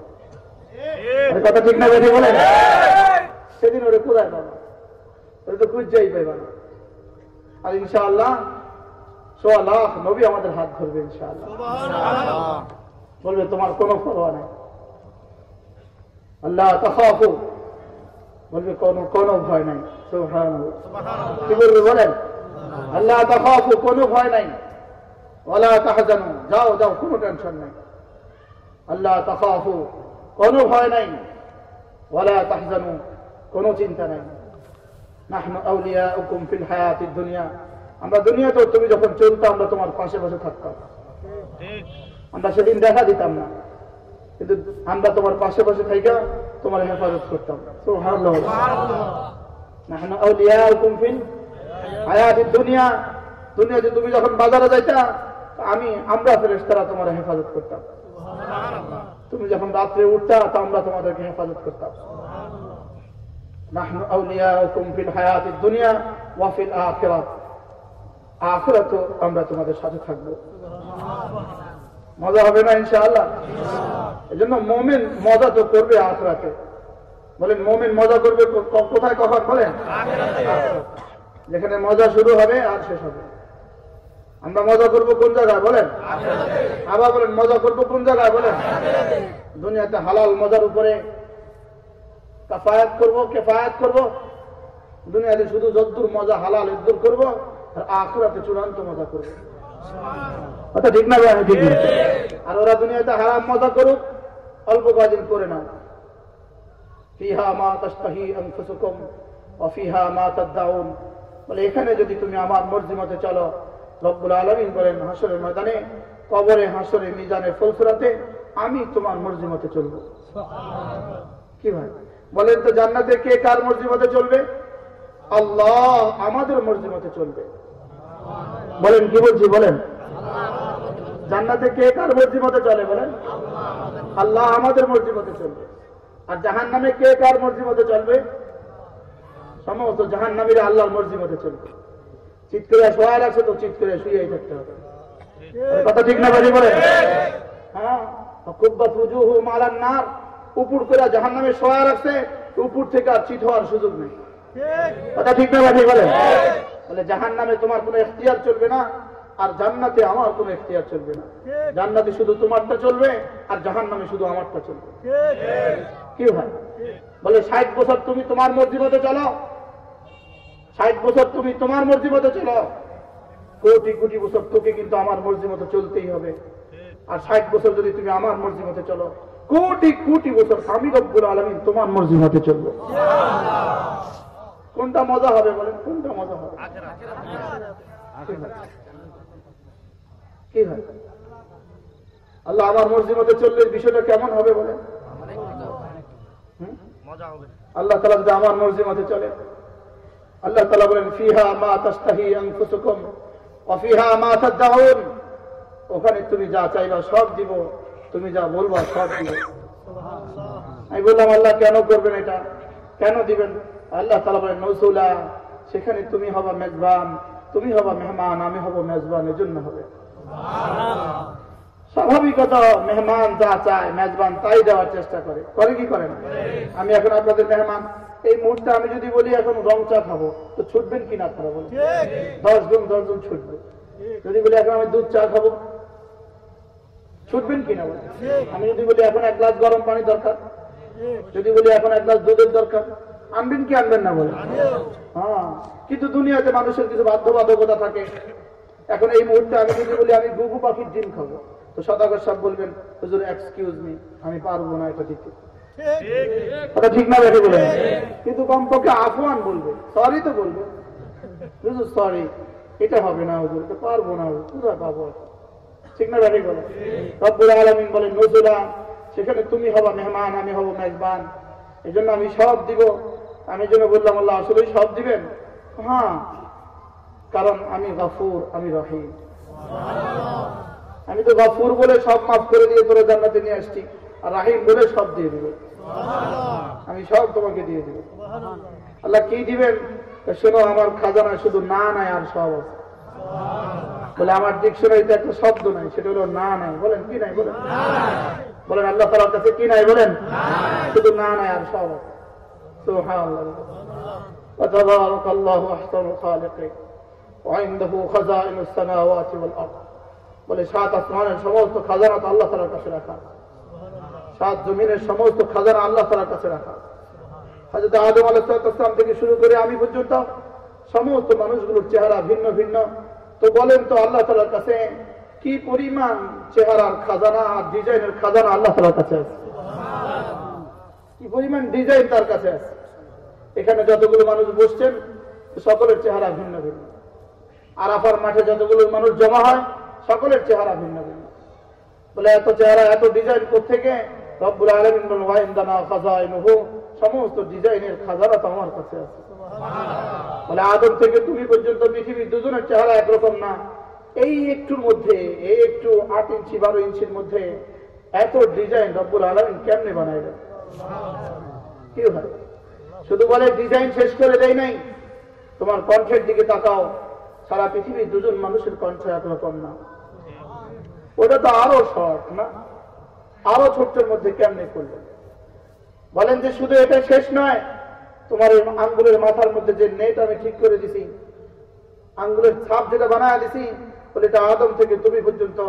কথা ঠিক না বেশি বলেন? সেদিন ওরে কোথায় পাবা? ওরে তো খুঁজেই পাইবা না। আর ইনশাআল্লাহ সোয়া লাখ নবী আমাদের হাত ধরবে ইনশাআল্লাহ বলবে তোমার কোনো পরোয়া নেই আল্লাহ তখাফু বলবে কোনো কোনো ভয় নাই সুবহানাল্লাহ কি বলবে বলেন আল্লাহ তখাফু কোনো ভয় নাই ওয়ালা তাহজানু যাও যাও কোনো টেনশন নাই আল্লাহ তখাফু কোনো ভয় নাই ওয়ালা তাহজানু কোনো চিন্তা নাই নাহনু আউলিয়াউকুম ফিল হায়াতিদ দুনিয়া আমরা দুনিয়াতে তুমি যখন চলতো আমরা তোমার পাশে পাশে থাকতাম। আমরা সেদিন দেখা দিতাম না। কিন্তু আমরা তোমার পাশে পাশে থাইকা তোমার হেফাজত করতাম। তো দুনিয়াতে তুমি যখন বাজারে যাইতা আমি আমরা ফেরেস তারা তোমার হেফাজত করতাম। তুমি যখন রাত্রে উঠতা তো আমরা তোমাদেরকে হেফাজত করতাম। নাহনু আউলিয়া কুমফিন হায়াতের দুনিয়া ওয়াফিল আখিরাত। আখরাত আমরা তোমাদের সাথে থাকব। মজা হবে না ইনশাআল্লাহ? এই জন্য মোমেন মজা তো করবে আখরাতে। বলেন মোমেন মজা করবে কোথায় কখন? বলেন। যেখানে মজা শুরু হবে আর শেষ হবে। আমরা মজা করব কোন জায়গায়? বলেন। আবার বলেন মজা করব কোন জায়গায়? বলেন। দুনিয়াতে হালাল মজার উপরে কাফায়াত করব কেফায়াত করব। দুনিয়াতে শুধু যদ্দুর মজা হালাল ইদ্দুর করব। আর আখরাতে চূড়ান্ত মজা করব ঠিক না ভাই? ঠিক আর ওরা দুনিয়াতে হারাম মজা করুক অল্প কদিন করে না। ফিহা মা তাস্তাহি আনফুসুকুম ওয়া ফিহা মা তাদদাউন বলে এখানে যদি তুমি আমার মর্জি মতে চলো রব্বুল আলামিন বলেন হাসরের ময়দানে কবরে হাসরে মিজানে ফুলফুরাতে আমি তোমার মর্জি মতে চলবো। কি ভাই? বলেন তো জান্নাতে কে কার মর্জি মতে চলবে? আল্লাহ আমাদের মর্জি মতে চলবে। বলেন কি বলছি বলেন। জান্নাতে কে কার মর্জি মতে চলে বলেন? আল্লাহ আমাদের মর্জি মতে চলবে। আর জাহান নামে কে কার মর্জি মতে চলবে? সমস্ত জাহান নামীরা আল্লাহর মর্জি মতে চলবে। চিৎ করে শোয়া আছে তো চিৎ করে শুয়েই থাকতে হবে। কথা ঠিক না বাজি বলেন? হ্যাঁ কুব্বাত উজুহু মালান নার। উপর করে জাহান নামে শোয়া রাখছে উপর থেকে আর চিত হওয়ার সুযোগ নেই। কথা ঠিক না বাজি বলেন? বলে জাহান নামে তোমার কোনো এখতিয়ার চলবে না আর জান্নাতে আমার কোনো এখতিয়ার চলবে না। জান্নাতে শুধু তোমারটা চলবে আর জাহান নামে শুধু আমারটা চলবে। কি ভাই? বলে ষাট বছর তুমি তোমার মর্জি মতো চলো। ষাট বছর তুমি তোমার মর্জি মতো চলো। কোটি কোটি বছর তোকে কিন্তু আমার মর্জি মতো চলতেই হবে। আর ষাট বছর যদি তুমি আমার মর্জি মতো চলো কোটি কোটি বছর আমি রব্বুল আলমিন তোমার মর্জি মতো চলবো। কোনটা মজা হবে বলেন? কোনটা মজা হবে? কি হয়? আল্লাহ আমার মর্জি মতো চললে বিষয়টা কেমন হবে বলেন? হবে। আল্লাহ তালা যদি আমার চলে। আল্লাহ তালা বলেন ফিহা মা তাস্তাহি আনফুসুকুম ওয়া ফিহা মা ওখানে তুমি যা চাইবা সব দিব তুমি যা বলবা সব দিব। আমি বললাম আল্লাহ কেন করবেন এটা? কেন দিবেন? আল্লাহ তালা বলেন নৌসুলা সেখানে তুমি হবা মেজবান তুমি হবা মেহমান আমি হব মেজবান এজন্য হবে। স্বাভাবিকত মেহমান যা চায় মেজবান তাই দেওয়ার চেষ্টা করে। করে কি করে না? আমি এখন আপনাদের মেহমান এই মুহূর্তে আমি যদি বলি এখন রং চা খাব তো ছুটবেন কি না আপনারা বলুন? দশ জন দশ জন ছুটবে। যদি বলি এখন আমি দুধ চা খাব ছুটবেন কি না বলেন আমি যদি বলি এখন এক গ্লাস গরম পানি দরকার যদি বলি এখন এক গ্লাস দুধের দরকার আনবেন কি আনবেন না বলেন হ্যাঁ কিন্তু দুনিয়াতে মানুষের কিছু বাধ্যবাধকতা থাকে। এখন এই মুহূর্তে আমি যদি বলি, আমি গুগু পাখির ডিম খাব। তো সদাগর সাহেব বলবেন, হুজুর এক্সকিউজ মি আমি পারব না এটা দিতে। ঠিক না বলে কিন্তু কমপক্ষে আফওয়ান বলবে। সরি তো বলবে। হুজুর সরি এটা হবে না হুজুর, এটা পারব না কোথায় পাবো ঠিক না ব্যাপারে বলে রব্বুল আলমিন বলে সেখানে তুমি হবা মেহমান, আমি হব মেজবান। এই জন্য আমি সব দিব। আমি জন্য বললাম আল্লাহ আসলেই সব দিবেন? হ্যাঁ। কারণ আমি গফুর আমি রহিম। আমি তো গফুর বলে সব মাফ করে দিয়ে তোরা জান্নাতে নিয়ে আসছি আর রাহিম বলে সব দিয়ে দিব। আমি সব তোমাকে দিয়ে দিব। আল্লাহ কি দিবেন? শোনো আমার খাজানা শুধু না নাই আর সব আছে। বলে আমার ডিকশনারিতে একটা শব্দ নাই সেটা হলো না নাই। বলেন কি নাই বলেন? বলেন আল্লাহ তালার কাছে কি নাই বলেন? শুধু না নাই আর সব আছে। سبحان الله وتبارك الله احسن الخالقين وعنده خزائن السماوات والارض বলে সাত আসমানের সমস্ত খাজানা তো আল্লাহ তালার কাছে রাখা সাত জমিনের সমস্ত খাজানা আল্লাহ তালার কাছে রাখা হাজরত আদম আলাহাম থেকে শুরু করে আমি পর্যন্ত সমস্ত মানুষগুলোর চেহারা ভিন্ন ভিন্ন তো বলেন তো আল্লাহ তালার কাছে কি পরিমাণ চেহারার খাজানা আর ডিজাইনের খাজানা আল্লাহ তালার কাছে আছে কি পরিমাণ ডিজাইন তার কাছে আছে? এখানে যতগুলো মানুষ বসছেন সকলের চেহারা ভিন্ন ভিন্ন। আরাফার মাঠে যতগুলো মানুষ জমা হয় সকলের চেহারা ভিন্ন ভিন্ন। বলে এত চেহারা এত ডিজাইন থেকে রব্বুল আলমিন বলেন ওয়াইন্দানা খাজাইনুহু সমস্ত ডিজাইনের খাজানা তো আমার কাছে আছে। বলে আদম থেকে তুমি পর্যন্ত পৃথিবীর দুজনের চেহারা একরকম না। এই একটুর মধ্যে এই একটু আট ইঞ্চি বারো ইঞ্চির মধ্যে এত ডিজাইন রব্বুল আলমিন কেমনে বানাইলেন? কি হয় শুধু বলে ডিজাইন শেষ করে দেয় নাই? তোমার কণ্ঠের দিকে তাকাও। সারা পৃথিবীর দুজন মানুষের কণ্ঠ একরকম না। ওটা তো আরও শর্ট না? আরও ছোট্টের মধ্যে কেমনে করলেন বলেন যে শুধু এটা শেষ নয়, তোমার আঙ্গুলের মাথার মধ্যে যে নেট আমি ঠিক করে দিছি, আঙ্গুলের ছাপ যেটা বানায় দিছি বলে এটা আদম থেকে তুমি পর্যন্ত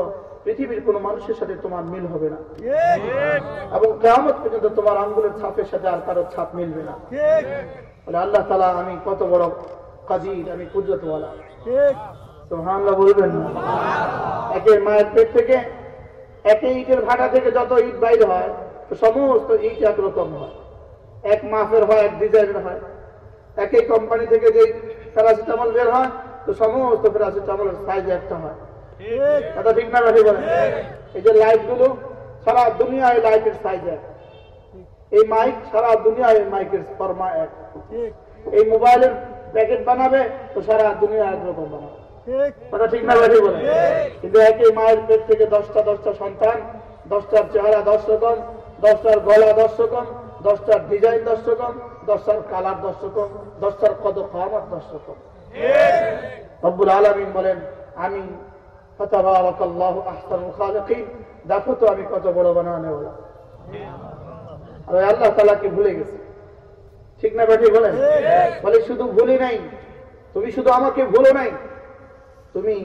পৃথিবীর কোন মানুষের সাথে তোমার মিল হবে না। এবং কেমন পর্যন্ত তোমার আঙ্গুলের ছাপের সাথে আর কারোর ছাপ মিলবে না। বলে আল্লাহ তালা আমি কত বড় কাজির আমি কুদরতওয়ালা। তো হামলা বলবেন না। একে মায়ের পেট থেকে একে ইটের ভাটা থেকে যত ইট বাইরে হয় তো সমস্ত ইট একরকম হয়। এক মাসের হয় এক ডিজাইনের হয়। একই কোম্পানি থেকে যে প্যারাসিটামল বের হয় তো সমস্ত প্যারাসিটামলের সাইজ একটা হয়। কথা ঠিক না বলেন। এই যে লাইটগুলো সারা দুনিয়ায় লাইটের সাইজ এক। এই মাইক সারা দুনিয়ায় মাইকের ফর্মা এক। এই মোবাইলের প্যাকেট বানাবে তো সারা দুনিয়া একরকম বানাবে। কথা ঠিক না রাখি বলেন। কিন্তু একই মায়ের পেট থেকে দশটা দশটা সন্তান দশটার চেহারা দশ রকম দশটার গলা দশ রকম দশটার ডিজাইন দশ রকম দশটার কালার দশ রকম দশটার কত খাওয়ার দশ রকম রব্বুল আলমিন বলেন আমি দেখো তো আমি কত বড় বানানে আর আল্লাহ তালাকে ভুলে গেছে? ঠিক না বেটি বলেন? বলে শুধু নাই। তুমি শুধু আমাকে ভুলো নাই। তুমি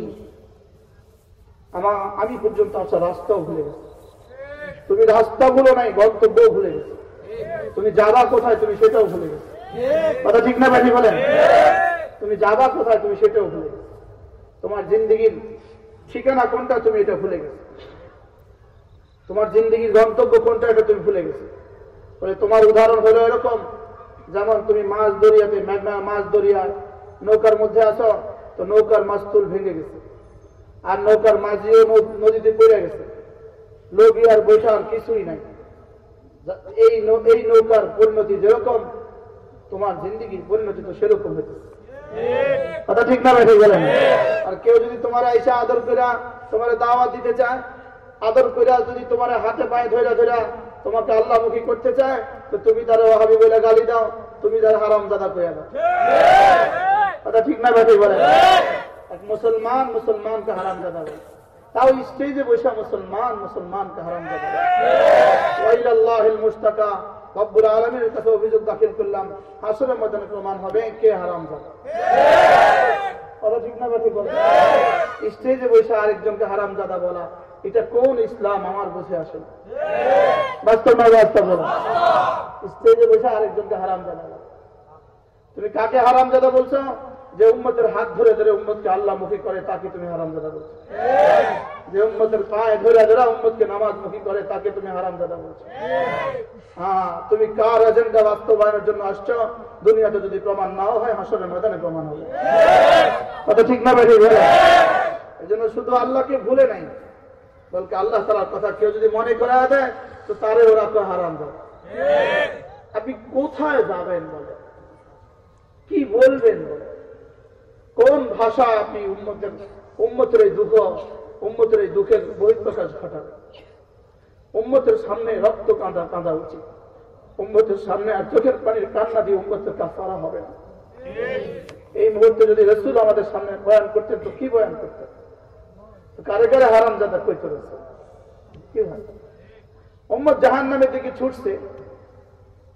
আমার আমি পর্যন্ত আসা রাস্তাও ভুলে গেছো। তুমি রাস্তা ভুলো নাই গন্তব্য ভুলে গেছো। তুমি যাবা কোথায় তুমি সেটাও ভুলে গেছো। কথা ঠিক না বেটি বলেন? তুমি যাবা কোথায় তুমি সেটাও ভুলে তোমার জিন্দগির ঠিকানা কোনটা তুমি এটা ভুলে গেছো? তোমার জিন্দগির গন্তব্য কোনটা এটা তুমি ভুলে গেছো? বলে তোমার উদাহরণ হলো এরকম, যেমন তুমি মাছ দরিয়াতে মেঘনা মাছ দরিয়া নৌকার মধ্যে আসো তো নৌকার মাস্তুল ভেঙে গেছে। আর নৌকার মাঝিও নদীতে পড়ে গেছে। লোক আর বৈঠার কিছুই নাই। এই এই নৌকার পরিণতি যেরকম, তোমার জিন্দগির পরিণতি তো সেরকম হয়েছে কথা ঠিক না বেঠে গেলেন। আর কেউ যদি তোমার এসে আদর করে তোমার দাওয়াত দিতে চায়, আদর করে যদি তোমার হাতে পায়ে ধরে ধরে তোমাকে আল্লাহমুখী করতে চায়, তো তুমি তার ওহাবি বলে গালি দাও, তুমি তার হারাম দাদা করে দাও। কথা ঠিক না বেঠে বলেন এক মুসলমান মুসলমানকে হারাম দাদা বলে। তাও স্টেজে বসে মুসলমান মুসলমানকে হারাম দাদা মুস্তাকা। রব্বুল আলমের কাছে অভিযোগ দাখিল করলাম আসলে ময়দানে প্রমাণ হবে কে হারাম আরেকজনকে হারাম জাদা বলা, এটা কোন ইসলাম আমার আসে। বাস্তব আরেকজনকে হারাম তুমি কাকে হারাম দাদা বলছো? যে উম্মতের হাত ধরে ধরে উম্মতকে আল্লাহ মুখী করে তাকে তুমি হারাম দাদা বলছো? যে উম্মতের পায়ে ধরে ধরে উম্মতকে নামাজ মুখী করে তাকে তুমি হারাম দাদা বলছো? হ্যাঁ তুমি কার এজেন্ডা বাস্তবায়নের জন্য আসছো? দুনিয়াতে যদি প্রমাণ নাও হয়, হাসরের ময়দানে প্রমাণ হবে। কথা ঠিক না ভেবে এই জন্য শুধু আল্লাহকে ভুলে নাই, বলকে আল্লাহ তালার কথা কেউ যদি মনে করা দেয়, তো তারে ওরা তো হারাম দেয় আপনি কোথায় যাবেন বলে কি বলবেন বলে কোন ভাষা আপনি উম্মতের উম্মতের এই দুঃখ, উম্মতের এই দুঃখের বহিঃপ্রকাশ ঘটাবেন? উম্মতের সামনে রক্ত কাঁদা কাঁদা উচিত। উম্মতের সামনে আর চোখের পানির কান্না দিয়ে উম্মতের করা হবে না। এই মুহূর্তে যদি রসুল আমাদের সামনে বয়ান করতেন, তো কি বয়ান করতেন? কারে কারে হারাম জাদা কইতে রসুল কি উম্মত জাহান নামের দিকে ছুটছে।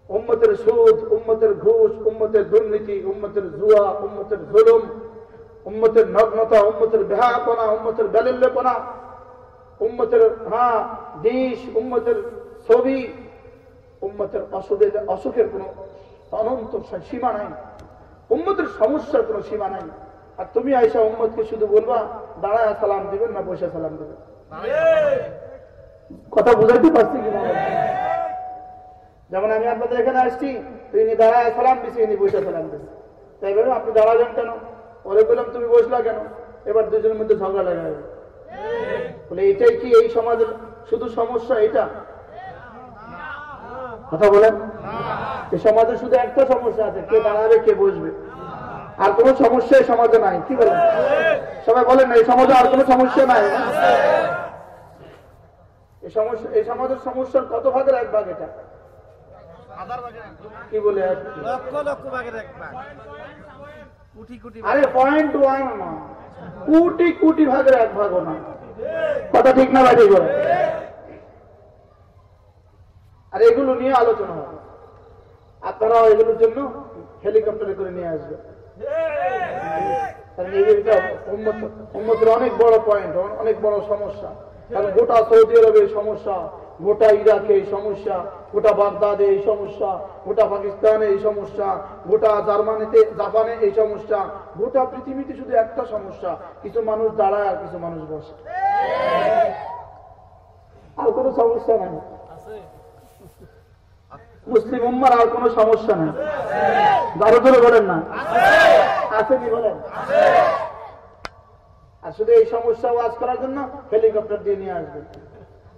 উম্মতের সুদ, উম্মতের ঘুষ, উম্মতের দুর্নীতি, উম্মতের জুয়া, উম্মতের জুলুম উম্মতের নগ্নতা, উম্মতের বেহাপনা উম্মতের বেলিল্যপনা উম্মতের হ্যাঁ দিশ উম্মতের ছবি, উম্মতের অসুখের অসুখের কোনো অনন্ত সীমা নাই। উম্মতের সমস্যার কোনো সীমা নাই। আর তুমি আইসা উম্মতকে শুধু বলবা, দাঁড়ায় সালাম দিবেন না বসে সালাম দিবেন। কথা বুঝাইতে পারছি কিনা যেমন আমি আপনাদের এখানে আসছি, তো ইনি দাঁড়ায় সালাম দিছি, ইনি বসে সালাম দিছি। তাই বললাম আপনি দাঁড়ালেন কেন? ওরে বললাম তুমি বসলা কেন? এবার দুজনের মধ্যে ঝগড়া লাগা যাবে বলে এটাই কি এই সমাজের শুধু সমস্যা এটা? কথা বলেন। এই সমাজে শুধু একটা সমস্যা আছে কে দাঁড়াবে কে বসবে। আর কোনো সমস্যা এই সমাজে নাই কি বলেন? সবাই বলেন না এই সমাজে আর কোনো সমস্যা নাই? এই সমস্যা এই সমাজের সমস্যার কত ভাগের এক ভাগ এটা? কি বলে লক্ষ লক্ষ ভাগের এক ভাগ। আরে পয়েন্ট ওয়ান কোটি কোটি ভাগের এক ভাগও না। কথা ঠিক না করে আর, এগুলো নিয়ে আলোচনা হবে। আপনারাও এগুলোর জন্য হেলিকপ্টারে করে নিয়ে আসবে। অনেক বড় পয়েন্ট অনেক বড় সমস্যা। কারণ গোটা সৌদি আরবে এই সমস্যা। গোটা ইরাকে এই সমস্যা, গোটা বাগদাদে এই সমস্যা, গোটা পাকিস্তানে এই সমস্যা, গোটা জার্মানিতে, জাপানে এই সমস্যা, গোটা পৃথিবীতে শুধু একটা সমস্যা, কিছু মানুষ দাঁড়ায় আর কিছু মানুষ বসে। আর কোনো সমস্যা নাই। মুসলিম উম্মার আর কোনো সমস্যা নেই। দারো ধরে বলেন না। আসেনি বলেন? আর শুধু এই সমস্যা ওয়াজ করার জন্য হেলিকপ্টার দিয়ে নিয়ে আসবেন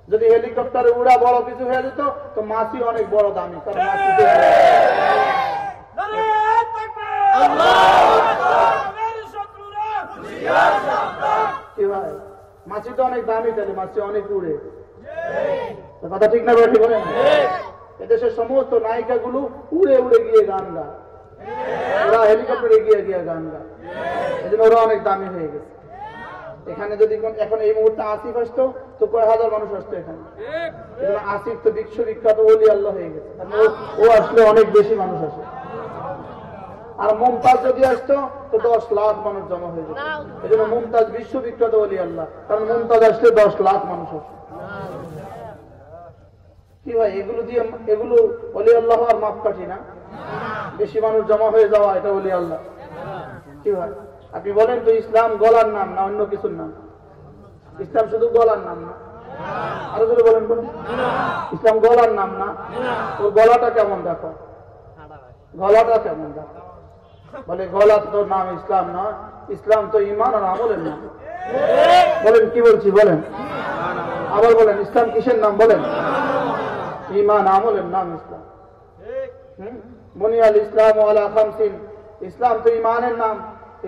যদি হেলিকপ্টারে উড়া বড় কিছু হয়ে যেত তো মাছি অনেক বড় দামি কারণ মাছি তো অনেক দামি তাহলে মাছি অনেক উড়ে। কথা ঠিক না বেশি বলেন। এদেশের সমস্ত নায়িকাগুলো উড়ে উড়ে গিয়ে গান গায়। ওরা হেলিকপ্টারে গিয়ে গিয়ে গান গায়। এই জন্য ওরা অনেক দামি হয়ে গেছে। এখানে যদি এখন এই মুহূর্তে আসিফ আসতো তো কয় হাজার মানুষ আসতো এখানে? আসিফ তো বিশ্ববিখ্যাত ওলি আল্লাহ হয়ে গেছে। ও- ও আসলে অনেক বেশি মানুষ আসে। আর মমতাজ যদি আসতো তো দশ লাখ মানুষ জমা হয়ে যেত। এই জন্য মমতাজ বিশ্ববিখ্যাত ওলি আল্লাহ। কারণ মমতাজ আসলে দশ লাখ মানুষ আসে। কি ভাই এগুলো দিয়ে এগুলো অলি আল্লাহ আর মাপকাঠি না? বেশি মানুষ জমা হয়ে যাওয়া এটা অলি আল্লাহ। কি ভাই আপনি বলেন তো ইসলাম গলার নাম না অন্য কিছুর নাম? ইসলাম শুধু গলার নাম না। আরও যদি বলেন বলুন ইসলাম গলার নাম না? ওর গলাটা কেমন দেখো? গলাটা কেমন দেখো? বলে, গলা তো নাম ইসলাম না, ইসলাম তো ইমান আর আমলের নাম। বলেন, কি বলছি, বলেন। আবার বলেন, ইসলাম কিসের নাম, বলেন। ইমান আমলের নাম ইসলাম? বুনিয়াল ইসলাম ওয়ালা খামসিন। ইসলাম তো ইমানের নাম,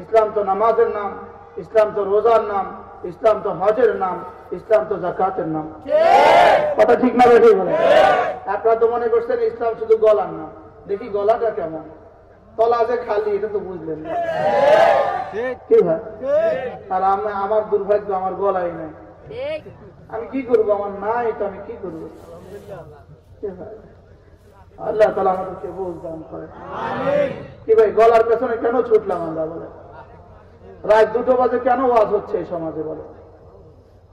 ইসলাম তো নামাজের নাম, ইসলাম তো রোজার নাম ইসলাম তো হজের নাম ইসলাম তো জাকাতের নাম। কথা ঠিক না বেঠিক বলে। আপনারা তো মনে করছেন ইসলাম শুধু গলার নাম। দেখি গলাটা কেমন। তলা যে খালি এটা তো বুঝলেন কি ভাই আর আমার দুর্ভাগ্য আমার গলাই নাই। ঠিক। আমি কি করব? আমার নাই তো আমি কি করব? আল্লাহ তালা আমাদেরকে বুঝ দান করে কি ভাই গলার পেছনে কেন ছুটলাম আমরা বলে রাত দুটো বাজে কেন ওয়াজ হচ্ছে এই সমাজে বলে?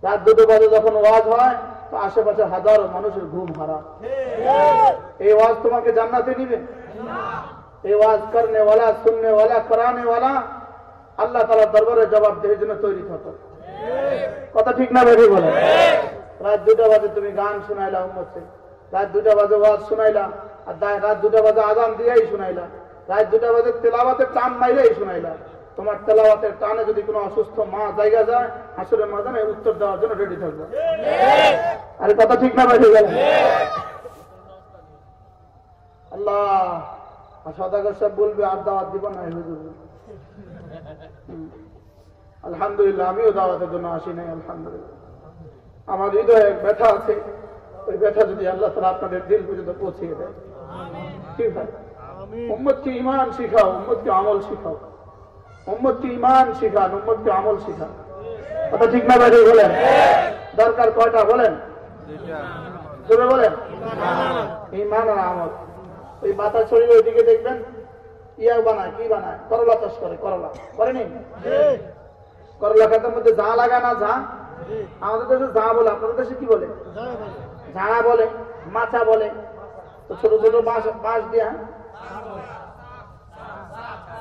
রাত দুটো বাজে যখন ওয়াজ হয়, তো আশেপাশে হাজারো মানুষের ঘুম হারা এই ওয়াজ তোমাকে জান্নাতে নিবে? এই ওয়াজ করনে ওয়ালা শুননে ওয়ালা করানে ওয়ালা আল্লাহ তালা দরবারে জবাব দেওয়ার জন্য তৈরি থাকো। কথা ঠিক না বেরিয়ে বলে? রাত দুটা বাজে তুমি গান শোনাইলা উম্মতকে রাত দুটা বাজে ওয়াজ শোনাইলা, আর রাত দুটা বাজে আজান দিয়েই শোনাইলা। রাত দুটা বাজে তেলাওয়াতের টান মাইলেই শোনাইলা। তোমার তেলাওয়াতের টানে যদি কোনো অসুস্থ মা জায়গা যায় হাসুরের মাঝানে উত্তর দেওয়ার জন্য রেডি থাকবে। আরে কথা ঠিক না বেরিয়ে গেল। আল্লাহ সদাগর সাহেব বলবে আর দাওয়াত দিব না। আলহামদুলিল্লাহ আমিও দাওয়াতের জন্য আসি নাই আলহামদুলিল্লাহ। আমার হৃদয়ে ব্যথা আছে। ওই ব্যথা যদি আল্লাহ তালা আপনাদের দিল পর্যন্ত পৌঁছিয়ে দেয়। কি ভাই? উম্মতকে ইমান শিখাও উম্মতকে আমল শিখাও। উম্মতকে ইমান শিখান, উম্মতকে আমল শিখান। কথা ঠিক না বাইরে বলেন? দরকার কয়টা বলেন? বলেন? ইমান আর আমল। ওই বাতাস শরীর ওইদিকে দেখবেন ইয়া বানায়, কি বানায়? করলা চাষ করে, করলা। করেনি? করলা খাতের মধ্যে যা লাগায় না যা আমাদের দেশে যা বলে, আপনাদের দেশে কি বলে? ঝাড়া বলে, মাছা বলে। তো ছোট ছোট বাঁশ বাঁশ দিয়া?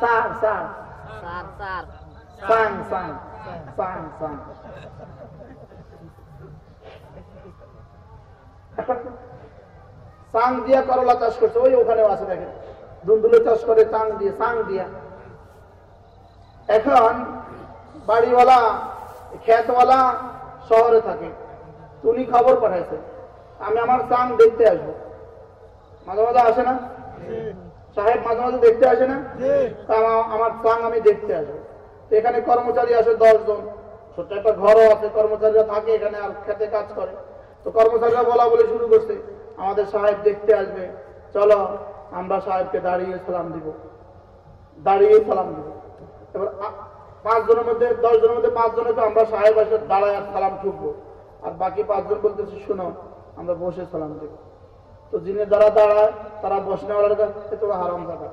সার সার। সাং সাং সাং সাং সাং দিয়া করলা চাষ করছে ওই ওখানেও আছে দেখেন। দুন্দুলে চাষ করে চাং দিয়ে সাং দিয়া। এখন বাড়িওয়ালা খেতওয়ালা শহরে থাকে। উনি খবর পাঠাইছে আমি আমার চাং দেখতে আসব। মাঝে মাঝে আসে না? সাহেব মাঝে মাঝে দেখতে আসে না? আমার চাং আমি দেখতে আসব তো এখানে কর্মচারী আসে দশ জন ছোট্ট একটা ঘরও আছে কর্মচারীরা থাকে এখানে আর খেতে কাজ করে। তো কর্মচারীরা বলা বলে শুরু করছে আমাদের সাহেব দেখতে আসবে। চলো আমরা সাহেবকে দাঁড়িয়ে সালাম দিব। দাঁড়িয়ে সালাম দিব। এবার পাঁচ জনের মধ্যে দশ জনের মধ্যে পাঁচ জনের তো আমরা সাহেব এসে দাঁড়ায় আর সালাম ঠুকবো। আর বাকি পাঁচজন বলতেছে শুনো আমরা বসে সালাম দেব। তো যিনি যারা দাঁড়ায়, তারা বসনেওয়ালার কাছে তোরা হারাম থাকা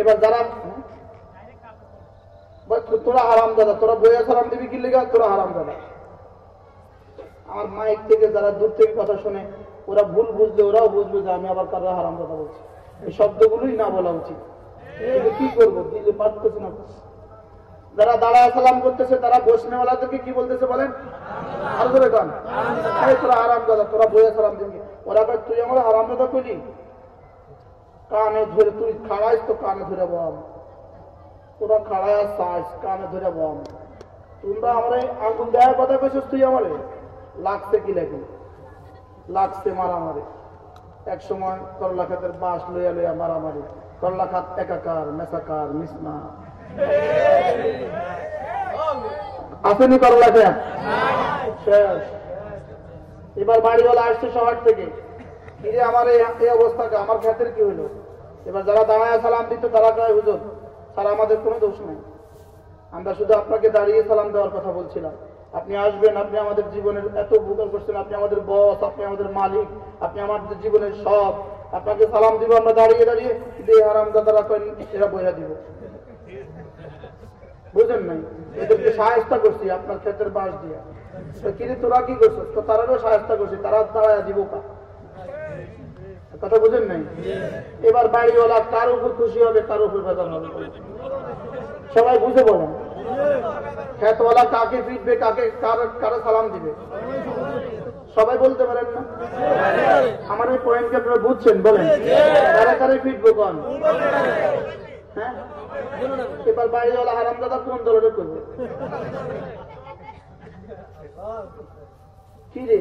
এবার যারা তোরা হারাম দাদা তোরা বইয়া সালাম দিবি কি লেগা? তোরা হারাম দাদা আমার মাইক থেকে যারা দূর থেকে কথা শুনে, ওরা ভুল বুঝলে, ওরাও বুঝবে যে আমি আবার কারও হারাম কথা বলছি। এই শব্দগুলোই না বলা উচিত। কি করব? দিলে পারতেছে না। যারা দাঁড়ায় সালাম করতেছে, তারা বসনেওয়ালাদেরকে কি বলতেছে বলেন? আরাম দাদা, তোরা বইয়া সালাম দিবি। ওরা তুই আমার আরাম দাদা কানে ধরে, তুই খাড়াইস তো কানে ধরে বম। তোরা সাইস কানে ধরে তোমরা আমার দেওয়ার কথা কইছিস তুই আমারে? লাগছে কি লেগে লাগছে মারামারি। এক সময় করলা খাতের বাস লইয়া লইয়া মারামারি। করলা খাত একাকার, মেসাকার মিসমা আসেনি করলা এবার বাড়িওয়ালা আসছে শহর থেকে। কিরে আমার এই এই অবস্থাকে, আমার ক্ষেতের কি হলো? এবার যারা দাঁড়ায় সালাম দিত, তারা কয়, হুজুর, স্যার, আমাদের কোনো দোষ নেই। আমরা শুধু আপনাকে দাঁড়িয়ে সালাম দেওয়ার কথা বলছিলাম। আপনি আসবেন, আপনি আমাদের জীবনের এত উপকার করছেন, আপনি আমাদের বস, আপনি আমাদের মালিক, আপনি আমাদের জীবনের সব আপনাকে সালাম দিব, আমরা দাঁড়িয়ে দাঁড়িয়ে দে হারাম দাদারা করেন এরা বইয়া দিব। বুঝেন নাই? এদেরকে সাহায্য করছি, আপনার ক্ষেতের বাস দিয়া। তো কিরে, তোরা কি করছিস? তো সাহায্য করছি, তারা দাঁড়ায় কথা বুঝেন নাই? এবার বাড়িওয়ালা উপর খুশি হবে উপর বেতন হবে? সবাই বুঝে বলেন। খ্যাতওয়ালা কাকে ফিটবে কাকে, কার সালাম দিবে? সবাই বলতে পারেন না? আমার এই পয়েন্টকে আপনারা বুঝছেন, বলেন। কারা, কারে ফিটবো কন? হ্যাঁ? এবার বাড়িওয়ালা হারামদাদা কোন দলের করবে কি রে?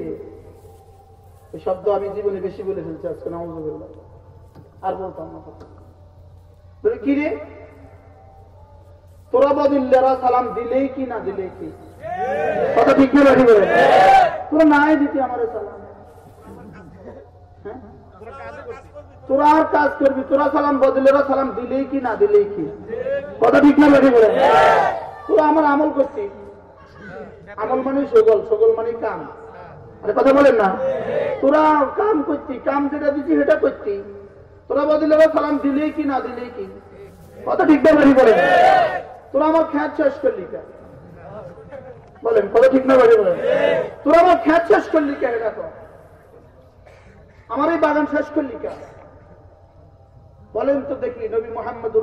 এই শব্দ আমি জীবনে বেশি বলে ফেলছি আজকে আর বলতাম না। বলে কি রে? তোরা বদিল্লারা সালাম দিলেই কি, না দিলেই কি? কথা ঠিক রাখি বলে। তোরা নাই দিতি আমার সালাম। হ্যাঁ? তোরা কাজ করবি, তোরা সালাম বদলেরা সালাম দিলেই কি, না দিলেই কি? কথা ঠিক না বলে? তোরা আমার আমল করছি আমল মানে সগল সগল মানে কাম। আরে কথা বলেন না। তোরা কাম করছি কাম যেটা দিচ্ছি সেটা করছি তোরা বদলে সালাম দিলেই কি, না দিলেই কি? কথা ঠিক না বাড়ি বলেন তোরা আমার খ্যাত শেষ করলি কে বলেন, কথা ঠিক না বাড়ি বলেন তোরা আমার খ্যাত শেষ করলি কে এটা তো আমার এই বাগান শেষ করলি কে বলেন তো দেখি নবী মোহাম্মদ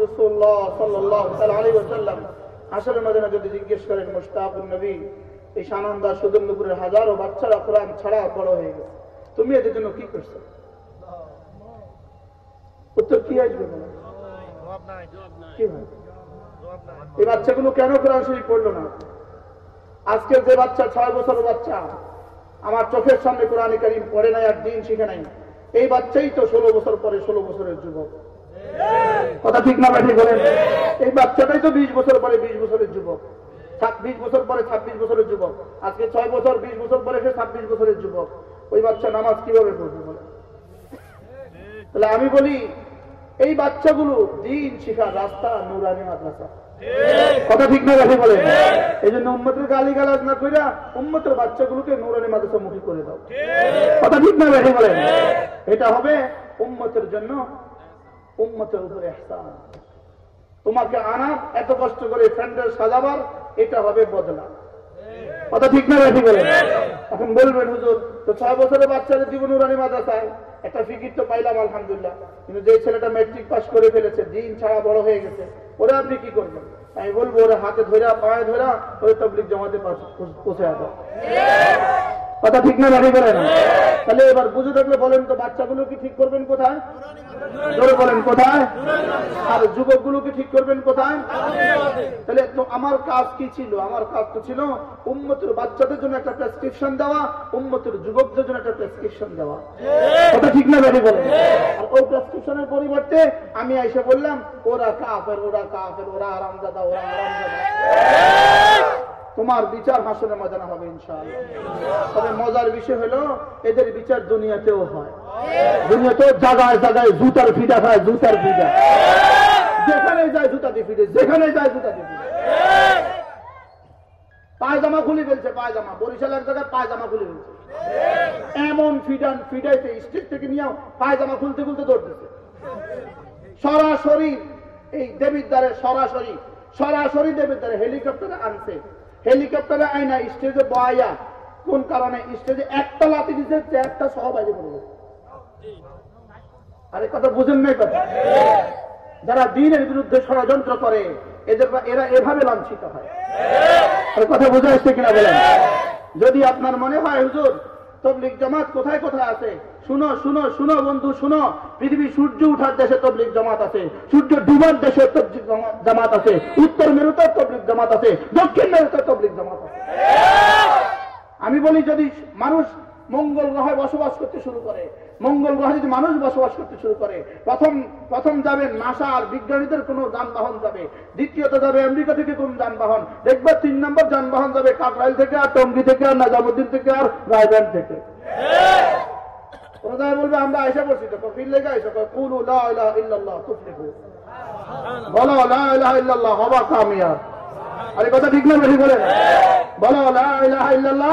আসলে যদি জিজ্ঞেস করেন মুস্তাফুল নবী, এই সানন্দা হাজারো বাচ্চারা কোরআন ছাড়া বড় হয়ে গেছে। তুমি এদের জন্য কি করছ? উত্তর কি আসবে এই বাচ্চাগুলো কেন কোরআন শরীফ পড়ল না? আজকে যে বাচ্চা, ছয় বছরের বাচ্চা, আমার চোখের সামনে কোরআন কারিম পড়ে নাই, আর দিন শিখে নাই। এই বাচ্চাই তো ষোলো বছর পরে ষোলো বছরের যুবক। কথা ঠিক না ঠিক বলেন। এই বাচ্চাটাই তো বিশ বছর পরে বিশ বছরের যুবক। ছাব্বিশ বছর পরে ছাব্বিশ বছরের যুবক। আজকে ছয় বছর, বিশ বছর পরে সে ছাব্বিশ বছরের যুবক। ওই বাচ্চা নামাজ কীভাবে পড়বে বলে তাহলে আমি বলি, এই বাচ্চাগুলো দিন শিখার রাস্তা নুরানি মাদ্রাসা। কথা ঠিক না রাখি বলে এই জন্য উম্মতের গালি গালাজ না কইরা উম্মতের বাচ্চাগুলোকে নুরানি মাদ্রাসা মুখী করে দাও। কথা ঠিক না রাখি বলেন? এটা হবে উম্মতের জন্য উম্মতের উপরে এহসান তোমাকে আনা, এত কষ্ট করে ফ্রেন্ডের সাজাবার, এটা হবে বদলা। কথা ঠিক না রাখি বলেন? এখন বলবেন, হুজুর, তো ছয় বছরের বাচ্চাদের দিব নুরানি মাদ্রাসায়, একটা ফিকির তো পাইলাম, আলহামদুলিল্লাহ। কিন্তু যে ছেলেটা ম্যাট্রিক পাস করে ফেলেছে, দিন ছাড়া বড় হয়ে গেছে, ওরা আপনি কি করবেন? আমি বলব, ওরা হাতে ধরা পায়ে ধরা ওই তবলিক জমাতে পৌঁছে আসা কথা ঠিক না রাখি বলেন তাহলে এবার বুঝে থাকলে বলেন তো, বাচ্চাগুলো কি ঠিক করবেন কোথায়? জোরে বলেন, কোথায়? আর যুবকগুলোকে ঠিক করবেন কোথায়? তাহলে তো আমার কাজ কি ছিল? আমার কাজ তো ছিল উম্মতের বাচ্চাদের জন্য একটা প্রেসক্রিপশন দেওয়া, উম্মতের যুবকদের জন্য একটা প্রেসক্রিপশন দেওয়া। কথা ঠিক না বেরি বলেন আর ওই প্রেসক্রিপশনের পরিবর্তে আমি এসে বললাম, ওরা কাফের ওরা কাফের, ওরা আরামদাদা ওরা আরামদাদা তোমার বিচার হাসনের মজানা হবে ইনশাআল্লাহ। তবে মজার বিষয় হলো, এদের বিচার দুনিয়াতেও হয়। দুনিয়াতেও জায়গায় জায়গায় জুতার ফিডা খায় জুতার ফিডা যেখানে যায় জুতা দিয়ে ফিডে যেখানে যায় জুতা দিয়ে পায়জামা খুলে ফেলছে, পায়জামা। বরিশাল এক জায়গায় পায়জামা খুলে ফেলছে। এমন ফিডান ফিডাইতে স্টেট থেকে নিয়ে পায়জামা খুলতে খুলতে দৌড়তেছে। সরাসরি, এই দেবিদ্বারে সরাসরি সরাসরি দেবিদ্বারে হেলিকপ্টারে আনছে। হেলিকপ্টারে আয়না স্টেজে বয়া কোন কারণে? স্টেজে একটা লাতি দিচ্ছে একটা সহ বাইরে পড়ে গেছে। আরে, কথা বুঝেন নাই কথা? যারা দিনের বিরুদ্ধে ষড়যন্ত্র করে, এদের এরা এভাবে লাঞ্ছিত হয়। কথা বোঝা আসছে কিনা বলেন? যদি আপনার মনে হয়, হুজুর তবলিক জামাত কোথায় কোথায় আছে? শুনো শুনো শুনো বন্ধু, শুনো। পৃথিবী সূর্য উঠার দেশে তবলিক জামাত আছে। সূর্য ডুবার দেশে তবলিক জামা- জামাত আছে। উত্তর মেরুতে তবলিক জামাত আছে। দক্ষিণ মেরুতে তবলিক জামাত আছে। আমি বলি যদি মানুষ মঙ্গল গ্রহে বসবাস করতে শুরু করে। মঙ্গল গ্রহে যদি মানুষ বসবাস করতে শুরু করে, প্রথম প্রথম যাবে নাসা আর বিজ্ঞানীদের কোন যানবাহন যাবে। দ্বিতীয়ত যাবে আমেরিকা থেকে কোন যানবাহন। দেখবে তিন নম্বর যানবাহন যাবে কাকরাইল থেকে আর টঙ্গি থেকে আর নাজামুদ্দিন থেকে আর রায়গঞ্জ থেকে। বলবে, আমরা আয়সা পড়ছি তো কফির লেগে আয়সা বলো কথা ঠিক না বলো লা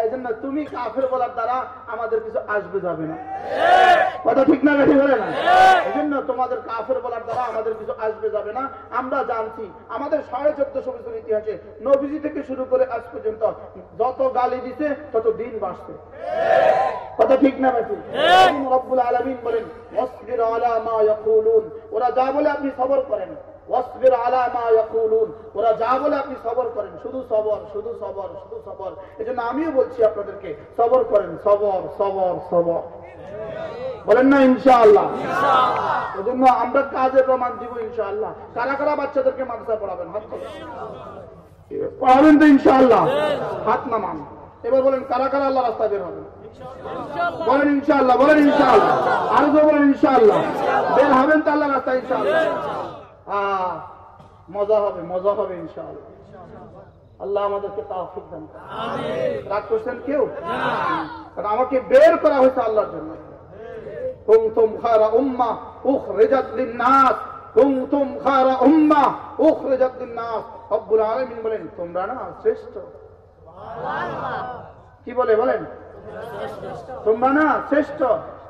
এই জন্য তুমি কাফের বলার দ্বারা আমাদের কিছু আসবে যাবে না। কথা ঠিক না বেশি বলে না। এই জন্য তোমাদের কাফের বলার দ্বারা আমাদের কিছু আসবে যাবে না। আমরা জানছি আমাদের সাড়ে চোদ্দশো বছর ইতিহাসে নবীজি থেকে শুরু করে আজ পর্যন্ত যত গালি দিছে তত দিন বাড়ছে। কথা ঠিক না বেশি? রব্বুল আলমিন বলেন ওরা যা বলে আপনি সবর করেন। ওয়াসবির আলা মা ইয়াকুলুন। ওরা যা বলে আপনি সবর করেন। শুধু সবর শুধু সবর শুধু সবর। এজন্য আমিও বলছি আপনাদেরকে সবর করেন। সবর সবর সবর। বলেন না ইনশাআল্লাহ। এজন্য আমরা কাজে প্রমাণ দিব ইনশাআল্লাহ। কারা কারা বাচ্চাদেরকে মাদ্রাসা পড়াবেন? হাত। পড়াবেন তো ইনশাআল্লাহ। হাত নামান। এবার বলেন কারা কারা আল্লাহ রাস্তা বের হবেন? বলেন ইনশাআল্লাহ বলেন ইনশাআল্লাহ। আরও বলেন ইনশাআল্লাহ। বের হবেন তো আল্লাহ রাস্তা ইনশাআল্লাহ। মজা হবে মজা হবে ইনশাআল্লাহ। আল্লাহ আমাদেরকে তাওফিক দান। রাগ করছেন কেউ? কারণ আমাকে বের করা হয়েছে আল্লাহর জন্য। উখরিজাত লিন-নাস। উখরিজাত লিন-নাস। রব্বুল আলামিন বলেন তোমরা না শ্রেষ্ঠ। কি বলে বলেন? তোমরা না শ্রেষ্ঠ।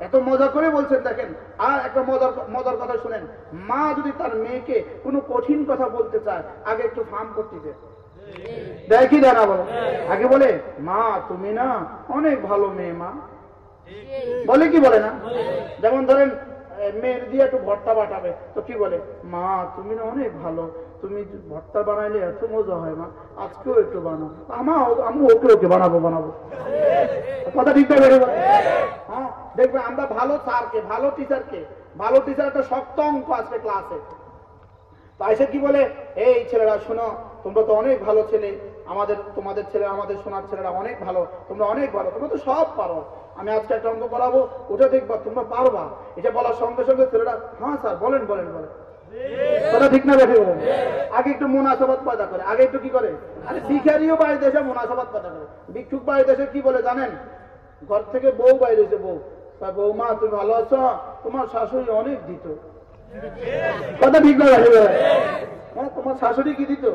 এত মজা করে বলছেন, দেখেন, আর একটা মজার মজার কথা শুনেন। মা যদি তার মেয়েকে কোনো কঠিন কথা বলতে চায়, আগে একটু ফার্ম বলো? আগে বলে, মা, তুমি না অনেক ভালো মেয়ে, মা। বলে কি বলে না? যেমন ধরেন মেয়ের দিয়ে একটু ভর্তা বাটাবে, তো কি বলে? মা, তুমি না অনেক ভালো। তুমি ভর্তা বানাইলে এত মজা হয় মা, আজকেও একটু বানাবো আমা, আমি ওকে ওকে বানাবো বানাবো। কথা ঠিক হ্যাঁ দেখবে আমরা ভালো স্যারকে, ভালো টিচারকে, ভালো টিচার একটা শক্ত অঙ্ক আসবে ক্লাসে। তাই সে কি বলে, এই ছেলেরা, শোনো, তোমরা তো অনেক ভালো ছেলে, আমাদের, তোমাদের ছেলে, আমাদের সোনার ছেলেরা অনেক ভালো, তোমরা অনেক ভালো, তোমরা তো সব পারো। আমি আজকে একটা অঙ্ক করাবো, ওটা দেখবা তোমরা পারবা। এটা বলার সঙ্গে সঙ্গে ছেলেরা হ্যাঁ স্যার, বলেন বলেন বলেন। কথা ঠিক না দেখে বলেন? আগে একটু মোনাসাবাদ পয়দা করে। আগে একটু কি করে? আরে ভিখারিও বাড়ি দেশে মোনাসাবাদ পয়দা করে। ভিক্ষুক বাড়ি দেশে কি বলে জানেন? ঘর থেকে বউ বাইরে এসে বউ। বৌমা, তুমি ভালো আছো? তোমার শাশুড়ি অনেক দিত। কথা ঠিক না রাখবে হ্যাঁ তোমার শাশুড়ি কি দিত?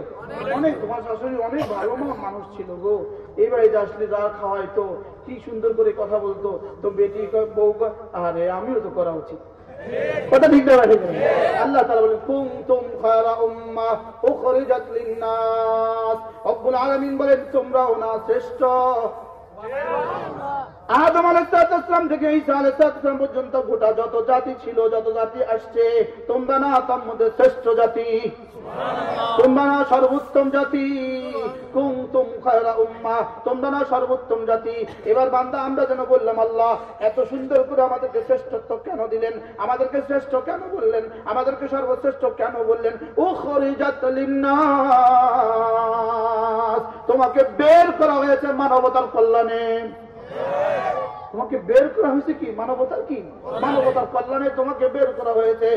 অনেক। তোমার শাশুড়ি অনেক ভালো মানুষ ছিল গো। এই বাড়িতে আসলে যা খাওয়াইতো, কি সুন্দর করে কথা বলতো। তো বেটি বউ আরে আমিও তো করা উচিত। কথা ঠিক না রাখবে আল্লাহ তাআলা বলেন, কুনতুম খায়রা উম্মাহ উখরিজাত লিন-নাস। রব্বুল আলামিন বলেন, তোমরাও না শ্রেষ্ঠ। আদম আলাইসালাম থেকে ঈসা আলাইসালাম পর্যন্ত গোটা যত জাতি ছিল যত জাতি আসছে তোমরা না তার মধ্যে শ্রেষ্ঠ জাতি। তোমরা না সর্বোত্তম জাতি। তোমরা না সর্বোত্তম জাতি। এবার বান্দা আমরা যেন বললাম আল্লাহ এত সুন্দর করে আমাদেরকে শ্রেষ্ঠত্ব কেন দিলেন? আমাদেরকে শ্রেষ্ঠ কেন বললেন? আমাদেরকে সর্বশ্রেষ্ঠ কেন বললেন? ও তোমাকে বের করা হয়েছে মানবতার কল্যাণে। তোমাকে বের করা হয়েছে কি? মানবতার কি? মানবতার কল্যাণে তোমাকে বের করা হয়েছে।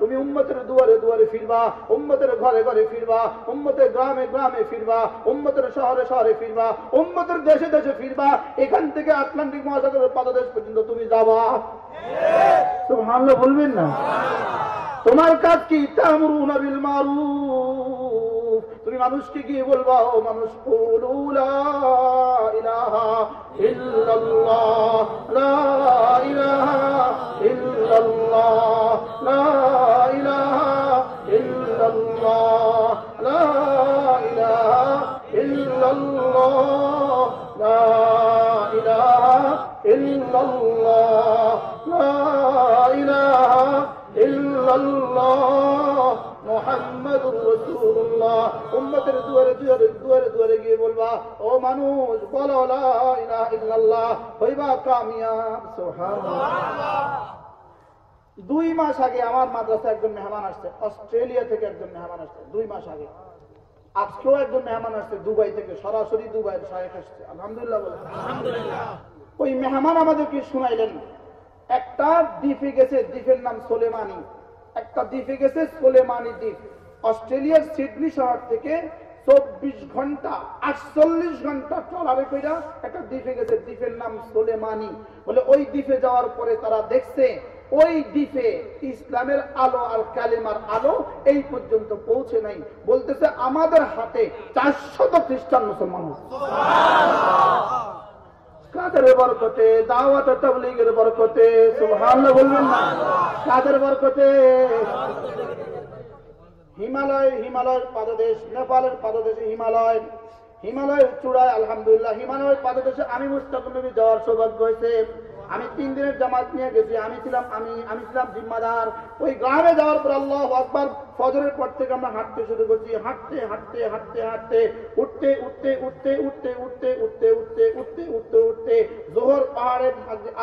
তুমি উম্মতের দুয়ারে দুয়ারে ফিরবা উম্মতের ঘরে ঘরে ফিরবা উম্মতের গ্রামে গ্রামে ফিরবা উম্মতের শহরে শহরে ফিরবা উম্মতের দেশে দেশে ফিরবা। এখান থেকে আটলান্টিক মহাসাগরের পাদদেশ পর্যন্ত তুমি যাবা। তো সুবহানাল্লাহ বলবেন না? তোমার কাজ কি? তা'মুরুনা বিল মারুফ তুমি মানুষকে গিয়ে বলবা ও মানুষ কুলু লা উম্মতের দুয়ারে দুয়ারে দুয়ারে দুয়ারে গিয়ে বলবা ও মানুষ বলো লা ইলাহা ইল্লাল্লাহ হইবা কামিয়াব। সুবহানাল্লাহ। দুই মাস আগে আমার একজন মেহমান আসছে অস্ট্রেলিয়া থেকে একজন মেহমান আসছে দুই মাস আগে। আজকেও একজন মেহমান আসছে দুবাই থেকে সরাসরি দুবাই শাহেখ আসছে। আলহামদুলিল্লাহ। ওই মেহমান আমাদেরকে শুনাইলেন একটা দ্বীপে গেছে দ্বীপের নাম সোলেমানি একটা দ্বীপে গেছে সোলেমানি দ্বীপ। অস্ট্রেলিয়ার সিডনি শহর থেকে চব্বিশ ঘণ্টা, আটচল্লিশ ঘণ্টা ট্রলারে কইরা একটা দ্বীপে গেছে। দ্বীপের নাম সোলেমানি। বলে ওই দ্বীপে যাওয়ার পরে তারা দেখছে, ওই দ্বীপে ইসলামের আলো আর কালিমার আলো এই পর্যন্ত পৌঁছে নাই। বলতেছে, আমাদের হাতে চারশত খ্রিস্টান মুসলমান কাদের বরকতে, দাওয়াত বরকতে, সুবহানাল্লাহ বলবেন না? কাদের বরকতে? হিমালয় হিমালয়ের পাদদেশ, নেপালের পাদদেশে, হিমালয়, হিমালয়ের চূড়ায়, আলহামদুলিল্লাহ, হিমালয়ের পাদদেশে আমি মুস্তাক নবী যাওয়ার সৌভাগ্য হয়েছে। আমি তিন দিনের জামাত নিয়ে গেছি, আমি ছিলাম আমি আমি ছিলাম জিম্মাদার। ওই গ্রামে যাওয়ার পর আল্লাহ আকবার ফজরের পর থেকে আমরা হাঁটতে শুরু করছি হাঁটতে হাঁটতে হাঁটতে হাঁটতে উঠতে উঠতে উঠতে উঠতে উঠতে উঠতে উঠতে উঠতে উঠতে উঠতে জোহর পাহাড়ে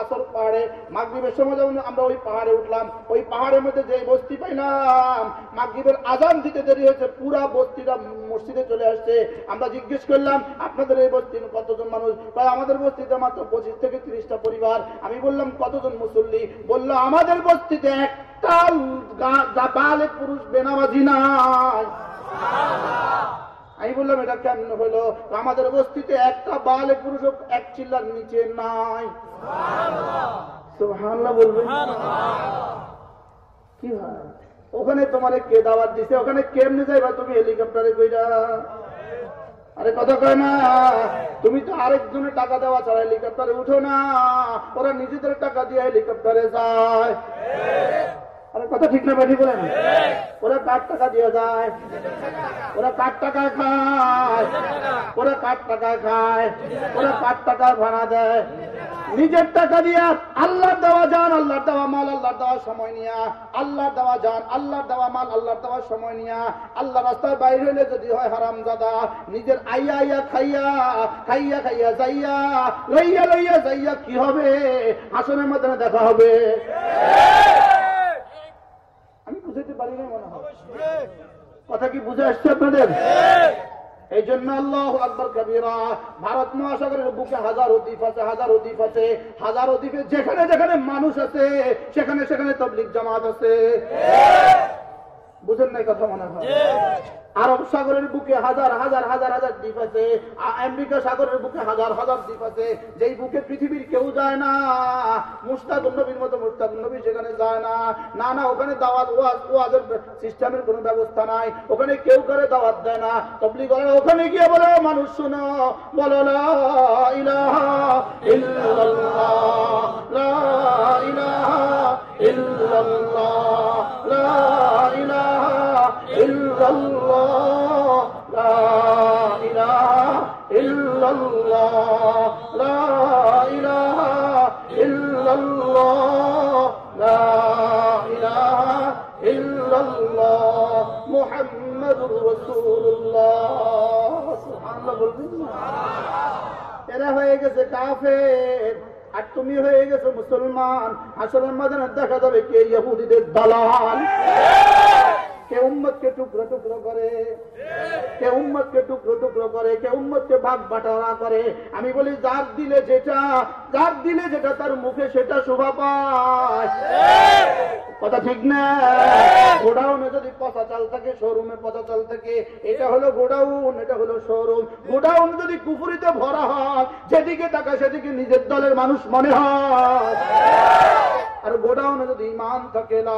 আসর পাহাড়ে মাগরীবের সময় যখন আমরা ওই পাহাড়ে উঠলাম ওই পাহাড়ের মধ্যে যে বস্তি পাইলাম মাগরীবের আজান দিতে দেরি হয়েছে পুরা বস্তিটা মসজিদে চলে আসছে আমরা জিজ্ঞেস করলাম আপনাদের এই বস্তির কতজন মানুষ প্রায় আমাদের বস্তিতে মাত্র পঁচিশ থেকে তিরিশটা পরিবার আমি বললাম কতজন মুসল্লি বলল আমাদের বস্তিতে একটা গা- গা- বালে পুরুষ বেনামাজি নাই। আমি বললাম, এটা কেমন হলো? আমাদের বস্তিতে একটা বালে পুরুষ এক চিল্লার নিচে নাই। বলবেন কি হয়? ওখানে তোমার কে দাওয়াত দিছে? ওখানে কেমনে যাইবা তুমি হেলিকপ্টারে কইরা? আরে কথা কয় না, তুমি তো আরেকজনের টাকা দেওয়া ছাড়া হেলিকপ্টারে উঠো না। ওরা নিজেদের টাকা দিয়ে হেলিকপ্টারে যায়। আরে কথা ঠিক না বাঠি বলেন। ওরা কার টাকা দিয়ে যায়। ওরা কার টাকা খায়। ওরা কার টাকা খায়। ওরা কার টাকা ভাড়া দেয়। নিজের টাকা দিয়া আল্লাহর দেওয়া যান, আল্লাহর দেওয়া মাল, আল্লাহর দেওয়া সময় নিয়া। আল্লাহর দেওয়া যান, আল্লাহর দেওয়া মাল, আল্লাহর দেওয়া সময় নিয়া। আল্লাহ রাস্তায় বাইরে হইলে যদি হয় হারাম দাদা নিজের আইয়া আইয়া খাইয়া খাইয়া খাইয়া যাইয়া, লইয়া লইয়া যাইয়া কি হবে? আসনের মাধ্যমে দেখা হবে। আমি পারি না মনে হয়। কথা কি বুঝে আসছে আপনাদের? এই জন্য আল্লাহ আকবর কবিরা ভারত মহাসাগরের বুকে হাজারো দ্বীপ আছে হাজারো দ্বীপ আছে হাজারো দ্বীপে যেখানে যেখানে মানুষ আছে সেখানে সেখানে তবলিক জামাত আছে। বুঝেন নাই কথা মনে হয়। আরব সাগরের বুকে হাজার হাজার হাজার হাজার দ্বীপ আছে। আমেরিকা সাগরের বুকে হাজার হাজার দ্বীপ আছে। যেই বুকে পৃথিবীর কেউ যায় না মুস্তাক নবীর মতো মুস্তাক নবী সেখানে যায় না। না না, ওখানে দাওয়াত, ওয়াজ, ওয়াজের সিস্টেমের কোনো ব্যবস্থা নাই। ওখানে কেউ করে দাওয়াত দেয় না। তবলি করে ওখানে গিয়ে বলে মানুষ, শোনো। বলো, লা ইলাহা ইল্লাল্লাহ, লা ইলাহা ইল্লাল্লাহ, লা ইলাহা ইল্লাল্লাহ। لا إله إلا الله. لا إله إلا الله. لا إله إلا الله. محمد رسول الله. سبحان الله. বলবেন এরা হয়ে গেছে কাফের আর তুমি হয়ে গেছো মুসলমান। আসলে মাদানের দেখা যাবে কে ইহুদিদের দালাল? কে উম্মতকে টুকরো টুকরো করে? কে উম্মতকে টুকরো টুকরো করে? কে উম্মতকে ভাগ বাটারা করে? আমি বলি, যার দিলে যেটা, যার দিলে যেটা তার মুখে সেটা শোভা পায়। কথা ঠিক না? গোডাউনে যদি পচা চাল থাকে, শোরুমে পচা চাল থাকে, এটা হলো গোডাউন, এটা হলো শোরুম। গোডাউন যদি কুপুরিতে ভরা হয়, যেদিকে তাকা সেদিকে নিজের দলের মানুষ মনে হয়। আর গোডাউনে যদি ইমান থাকে না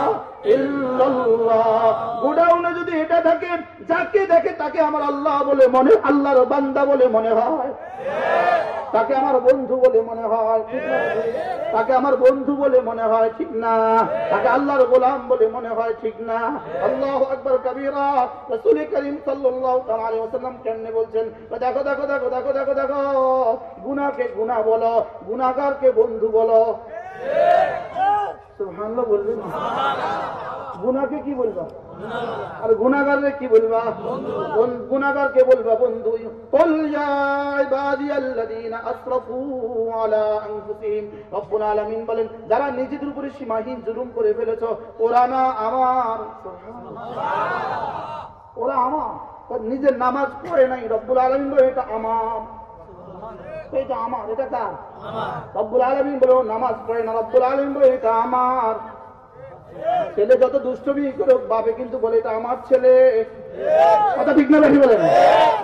গোডাউনে যদি এটা থাকে, যাকে দেখে তাকে আমার আল্লাহ বলে মনে, আল্লাহর বান্দা বলে মনে হয়। তাকে আমার বন্ধু বলে মনে হয়, ঠিক না? তাকে আমার বন্ধু বলে মনে হয়, ঠিক না? তাকে আল্লাহর গোলাম বলে মনে হয়, ঠিক না? আল্লাহ আকবর কবিরা, রসুল করিম ওয়াসাল্লাম কেমনে বলছেন দেখো দেখো দেখো দেখো দেখো দেখো গুনাহকে গুনাহ বলো, গুনাহগারকে বন্ধু বলো। সুবহানাল্লাহ বলবেন না? গুনাহকে কি বলবা আর গুনাগারে কি বলবা বন- গুনাহগারকে বলবা বন্ধু قل يا عبادي الذين اسرفوا على انفسهم رب العالمين বলেন যারা নিজেদের উপরে সীমাহীন জুলুম করে ফেলেছো ওরা না আমার ওরা আমার ওরা নিজের নামাজ পড়ে নাই রব্বুল আলমিন বলে এটা আমার এটা আমার এটা কার রব্বুল আলমিন বলে নামাজ পড়ে না রব্বুল আলমিন বলে এটা আমার। ছেলে যত দুষ্টমি করুক বাপে কিন্তু বলে এটা আমার ছেলে। কথা ঠিক না বেশি বলেন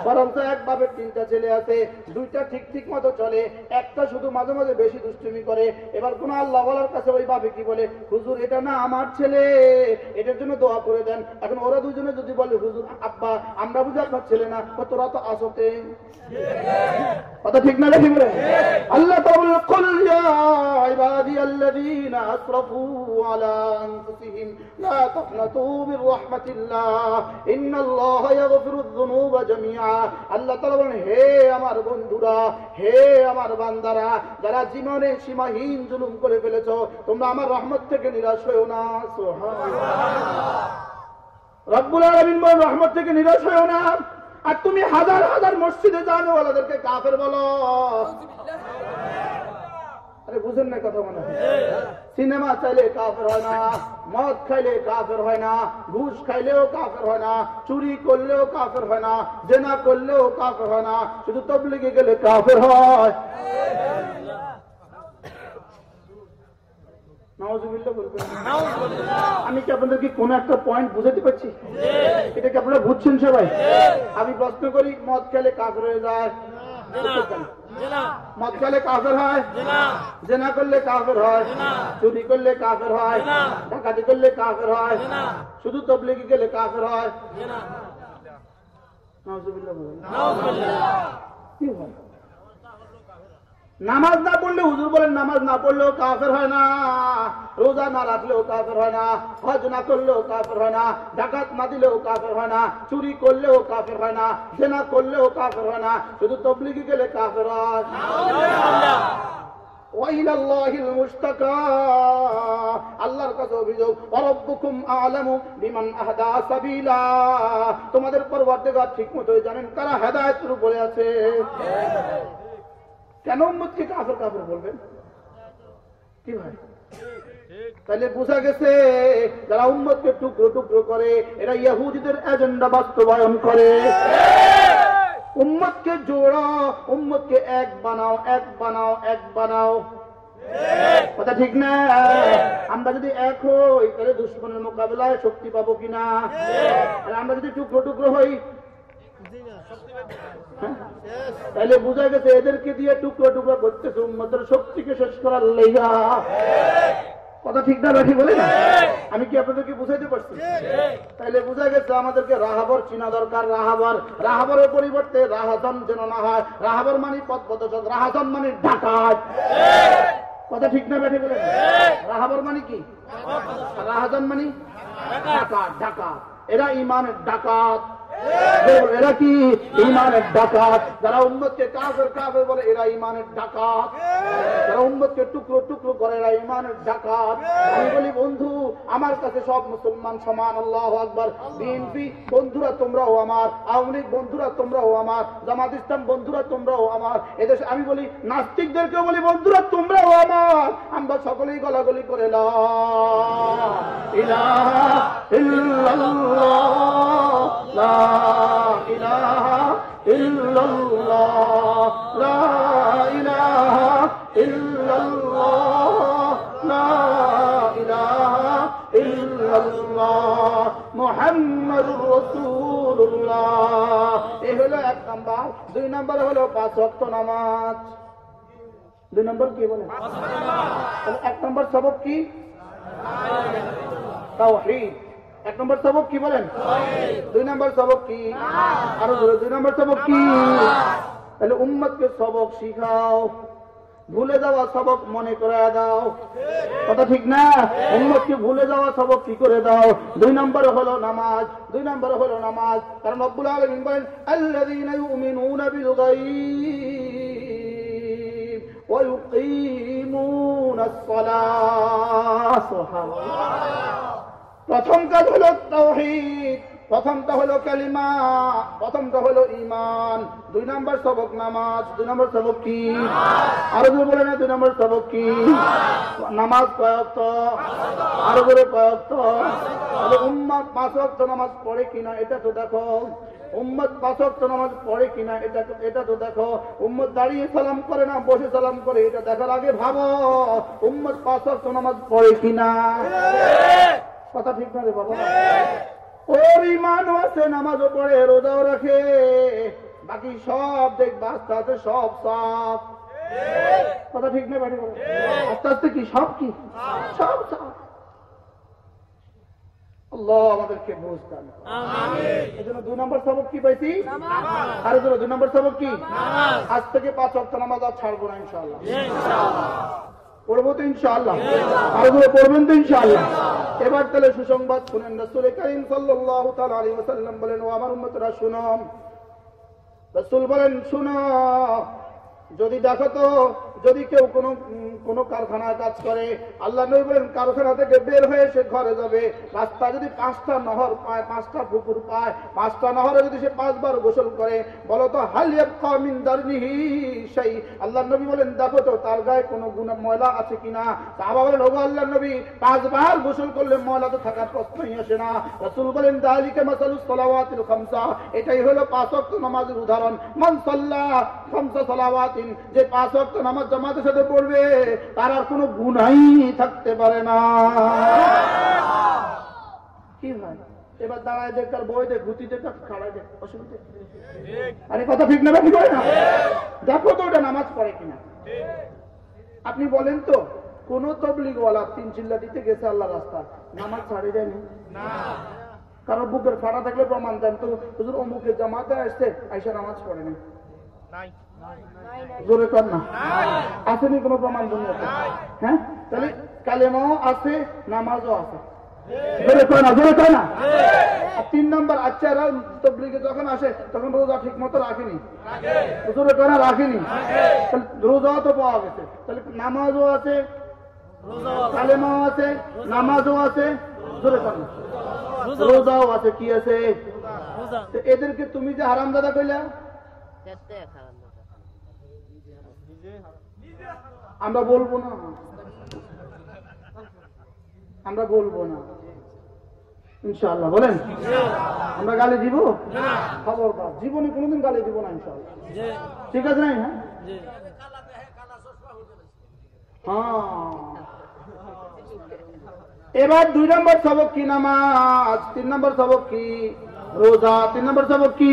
বরং তো এক বাপের তিনটা ছেলে আছে, দুইটা ঠিক ঠিক মতো চলে, একটা শুধু মাঝে মাঝে বেশি দুষ্টমি করে, এবার কোন আল্লাহ বলার কাছে ওই বাপে কি বলে, হুজুর, এটা না আমার ছেলে, এটার জন্য দোয়া করে দেন। এখন ওরা দুজনে যদি বলে, হুজুর, আব্বা, আমরা বুঝি আপনার ছেলে না তোরা তো আসতে। কথা ঠিক না দেখি বলে আল্লাহ তাআলা কুল ইয়া ইবাদি আসরাফু আলা আনফুসিহিম, লা তাকনাতু মির রাহমাতিল্লাহ ইন্নাল্লাহা হে আমার বন্ধুরা, হে আমার বান্দারা, যারা জীবনে সীমাহীন জুলুম করে ফেলেছো, তোমরা আমার রহমত থেকে নিরাশ হয়েও না। রব্বুল আলামিন রহমত থেকে নিরাশ হয়েও না। আর তুমি হাজার হাজার মসজিদে জানো ওদেরকে কাফের বলো। আরে বুঝেন না কথা মনে হয়। সিনেমা চাইলে কাফের হয় না মদ খাইলে কাফের হয় না ঘুষ খাইলেও কাফের হয় না চুরি করলেও কাফের হয় না জেনা করলেও কাফের হয় না শুধু তবলিগে গেলে কাফের হয়। আমি কি আপনাদেরকে কোন একটা পয়েন্ট বুঝাতে পারছি? এটা কি আপনারা বুঝছেন সবাই? আমি প্রশ্ন করি মদ খেলে কাফের হয়ে যায়? মদ খেলে কাফের হয় জেনা করলে কাফের হয় চুরি করলে কাফের হয় ডাকাতি করলে কাফের হয় শুধু তবলিগি গেলে কাফের হয়। কি হয় নামাজ না পড়লে হুজুর বলেন নামাজ না পড়লেও কাফের হয় না রোজা না রাখলেও কাফের হয় না হজ না করলেও কাফের হয় না ডাকাত না দিলেও কাফের হয় না চুরি করলেও কাফের হয় না জেনা করলেও কাফের হয় না শুধু তবলিগি গেলে কাফের হয় وإلى الله المشتكى আল্লাহর কাছে অভিযোগ অরব্বুকুম আলামু বিমান আহদা সাবিলা তোমাদের পরবর্তীকার ঠিক মতো জানেন কারা হেদায়েতের উপরে আছে কেন উম্মতকে কাফের কাফের বলবেন? কি ভাই? তাহলে বোঝা গেছে যারা উম্মতকে টুকরো টুকরো করে, এরা ইহুদিদের এজেন্ডা বাস্তবায়ন করে। উম্মতকে জোড়া, উম্মতকে এক বানাও এক বানাও এক বানাও। কথা ঠিক না? আমরা যদি এক হই, তাহলে দুশ্মনের মোকাবেলায় শক্তি পাবো কিনা? আমরা যদি টুকরো টুকরো হই তাহলে বোঝা গেছে এদেরকে দিয়ে টুকরো টুকরো করতেছে উন্মতের শক্তিকে শেষ করার লেগা কথা ঠিক না ঠিক বলে আমি কি আপনাদেরকে বুঝাইতে পারছি? তাহলে বোঝা গেছে আমাদেরকে রাহাবর চিনা দরকার, রাহাবর, রাহাবরের পরিবর্তে রাহাজন যেন না হয়। রাহাবর মানে পথ পদচক রাহাজন মানে ডাকাত। কথা ঠিক না বেঠে বলে রাহাবর মানে কি? রাহাজন মানে ডাকাত ডাকাত। এরা ইমানের ডাকাত। এরা কি ইমানের ডাকাত? যারা বলে, এরা ইমানের ডাকাত। যারা টুকরো টুকরো করে, এরা ইমানের ডাকাত। আমি বলি, বন্ধু, আমার কাছে সব মুসলমান সমান, আল্লাহ আকবর। বিএনপি বন্ধুরা তোমরাও আমার। আওয়ামী লীগ, বন্ধুরা তোমরাও আমার। জামাত ইসলাম, বন্ধুরা তোমরাও আমার। এদেশে আমি বলি, নাস্তিকদেরকেও বলি, বন্ধুরা তোমরাও আমার। আমরা সকলেই গলাগলি করে ইল্লাল্লাহ, লা ইলাহা ইল্লাল্লাহ, লা ইলাহা ইল্লাল্লাহ, লা ইলাহা ইল্লাল্লাহ, মুহাম্মাদুর রাসূলুল্লাহ। এই হলো এক নাম্বার। দুই নাম্বার হলো পাঁচ ওয়াক্ত নামাজ। দুই নম্বর কি বলে? এক নম্বর সবক কি? তাওহীদ। এক নম্বর সবক কি বলেন? দুই নম্বর সবক কি? আরও দুই নম্বর সবক কি? তাহলে উম্মতকে সবক শিখাও। ভুলে যাওয়া সবক মনে করে দাও। কথা ঠিক না? উম্মতকে ভুলে যাওয়া সবক কি করে দাও? দুই নম্বর হলো নামাজ। দুই নম্বর হলো নামাজ। কারণ রব্বুল আলামিন বলেন, আল্লাযীনা ইউমিনুনা বিল গায়ব ওয়া ইউকিমুনাস সালাহ সুবহানাল্লাহ। প্রথম কাজ হলো তাওহীদ প্রথমটা হলো কালিমা প্রথমটা হলো ইমান দুই নম্বর সবক নামাজ, দুই নম্বর সবক কি? আরও জোরে বলে না, দুই নম্বর সবক কি? নামাজ কয়ক্ত আরও জোরে কয়ক্ত উম্মাদ পাঁচ ওয়াক্ত নামাজ পড়ে কিনা এটা তো দেখো। উম্মত পাঁচ ওয়াক্ত নামাজ পড়ে কিনা এটা এটা তো দেখো। উম্মত দাঁড়িয়ে সালাম করে না, বসে সালাম করে, এটা দেখার আগে ভাবো, উম্মত পাঁচ ওয়াক্ত নামাজ পড়ে কিনা কথা ঠিক না রে বাবা। ওর ইমানও আছে নামাজও পড়ে রোজাও রাখে। বাকি সব দেখবা আস্তে আস্তে সব সব কথা ঠিক না বাড়ি আস্তে আস্তে কি সব কি? সব সব আল্লাহ আমাদেরকে বুঝ দান এই দুই নম্বর সবক কি পাইছি? আর দুই নম্বর সবক কি? আজ থেকে পাঁচ অক্ট নামাজ আর ছাড়বো না ইনশাল্লাহ পড়ব তো ইনশাআল্লাহ। আরও পড়বেন তো ইনশাআল্লাহ। এবার তাহলে সুসংবাদ শুনেন রসুল করিম সাল্লাল্লাহু তাআলা আলাইহি বলেন, ও আমার উম্মতরা, শুনো। রসুল বলেন, শুনো। যদি দেখো তো যদি কেউ কোনো কোনো কারখানায় কাজ করে, আল্লাহ নবী বলেন, কারখানা থেকে বের হয়ে সে ঘরে যাবে। রাস্তা যদি পাঁচটা নহর পায়, পাঁচটা পুকুর পায়, পাঁচটা নহরে যদি সে পাঁচবার গোসল করে, বলো তো হালিয়াব দারনিহি সেই আল্লাহ নবী বলেন, দেখো তো, তার গায়ে কোনো গুণ ময়লা আছে কিনা? সাহাবা বলেন, ওগো আল্লাহ নবী, পাঁচবার গোসল করলে ময়লা তো থাকার প্রশ্নই আসে না। রাসূল বলেন, দালিকা মাসালুস সালাওয়াতিল খামসা। এটাই হলো পাঁচ ওয়াক্ত নামাজের উদাহরণ। মান সাল্লা খামসা সালাওয়াতিন, যে পাঁচ ওয়াক্ত নামাজ জামাতের সাথে পড়বে তার আর কোনো গুনাই থাকতে পারে না। কি ভাই? এবার দাঁড়ায় দেখ তার বই দেখ ঘুতি দেখ খাড়ায় দেখ অসুবিধা? আরে কথা ঠিক না কি করে না? দেখো তো ওটা নামাজ পড়ে কিনা। আপনি বলেন তো কোন তবলিগওয়ালা তিন চিল্লা দিতে গেছে আল্লাহ রাস্তা নামাজ ছাড়ে দেয়নি কারণ বুকের ফাটা থাকলে প্রমাণ দেন তো। হুজুর অমুকের জামাতে আসছে আইসা নামাজ পড়েনি। নাই। জোরে কর না। আসেনি কোনো প্রমাণ দুনিয়াতে? হ্যাঁ? তাহলে কালেমাও আছে, নামাজও আছে। জোরে না জোরে না। তিন নম্বর আচ্ছা তবলিগে যখন আসে, তখন রোজা ঠিক মতো রাখেনি। জোরে কয় না, রাখেনি। রোজাও তো পাওয়া গেছে। তাহলে নামাজও আছে, কালেমাও আছে, নামাজও আছে, জোরে কয় না। রোজাও আছে, কি আছে? এদেরকে তুমি যে হারাম দাদা কইলা চেতে খারাপ না আমরা বলব না। আমরা বলব না। ইনশাআল্লাহ, বলেন। আমরা গালি দিব? খবরদার। জীবনে কোনোদিন গালি দিব না, ইনশাআল্লাহ। ঠিক আছে নাই হ্যাঁ? হ্যাঁ। এবার দুই নম্বর সবক কি নামাজ, তিন নম্বর সবক কি? রোজা তিন নম্বর সবক কি?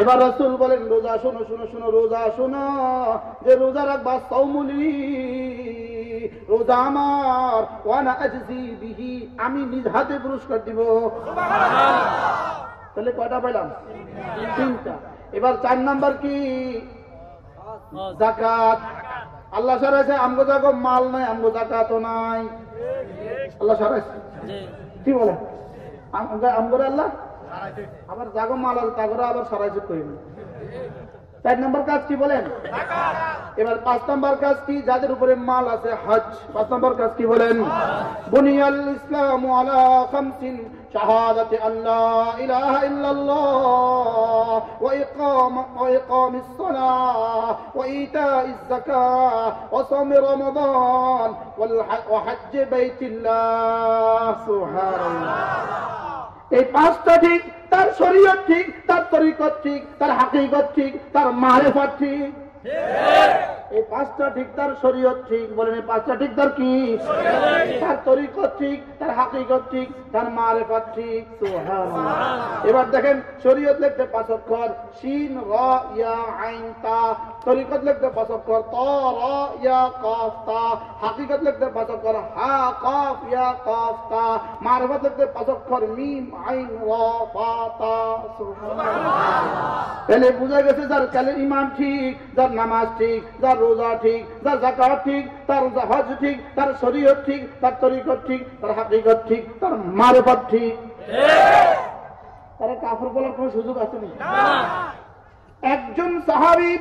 এবার রসুল বলেন রোজা শোনো শোনো শোনো রোজা শোনো যে রোজা রাখবা সৌমুলি রোজা আমার ওয়ানা আজজি বিহি আমি নিজ হাতে পুরস্কার দিব। তাহলে কয়টা পেলাম তিনটা। এবার চার নাম্বার কি? জাকাত। আল্লাহ সারাইছে আমগো জাগো মাল নাই আমগো জাকাতও নাই। আল্লাহ সারাইছে। কি বলে? আমগরে আল্লাহ? আবার জাগো মাল আছে তাগরে আবার সারাইছে কইনি চার নম্বর কাজ কি বলেন? এবার পাঁচ নম্বর কাজ কি? যাদের উপরে মাল আছে, হজ। পাঁচ নম্বর কাজ কি বলেন? বুনিয়াল ইসলাম আলা খামসিন, শাহাদাতি আল্লাহ ইলাহা ইল্লাল্লাহ, ওয়া ইকাম, ওয়া ইকামিস সালাহ, ওয়া ইতাইজ যাকাহ, ওয়া সাওম রমাদান, ওয়াল হজ্জ বাইতিল্লাহ। সুবহানাল্লাহ। এই পাঁচটা ঠিক, তার শরীয়ত ঠিক, তার তরিকত ঠিক, তার হাকিকত ঠিক, তার মারেফত ঠিক। এই পাঁচটা ঠিক তার শরীয়ত ঠিক, বলেন এই পাঁচটা ঠিক তার কি তার তরিকত ঠিক, তার হাকিকত ঠিক, তার মারেফত ঠিক। এবার দেখেন, শরীয়ত লিখতে পাঁচ অক্ষর র, ইয়া, আইন, তা তরিকত লিখতে ত, র, ইয়া, কফ, তা লিখতে হা, কফ, ইয়া, কফ, তা মারফত লিখতে পাঁচ অক্ষর, মিম, আইন, র, ফা, তা, সুবহানাল্লাহ। গেছে, যার কালে ইমান ঠিক, যার নামাজ ঠিক, যার রোজা ঠিক যার জাকাত ঠিক তার হজ ঠিক তার শরীয়ত ঠিক তার তরিকত ঠিক তার হাকিকত ঠিক তার মারফত ঠিক। তারা কাফর বলার কোন সুযোগ আছে নাকি? একজন সাহাবি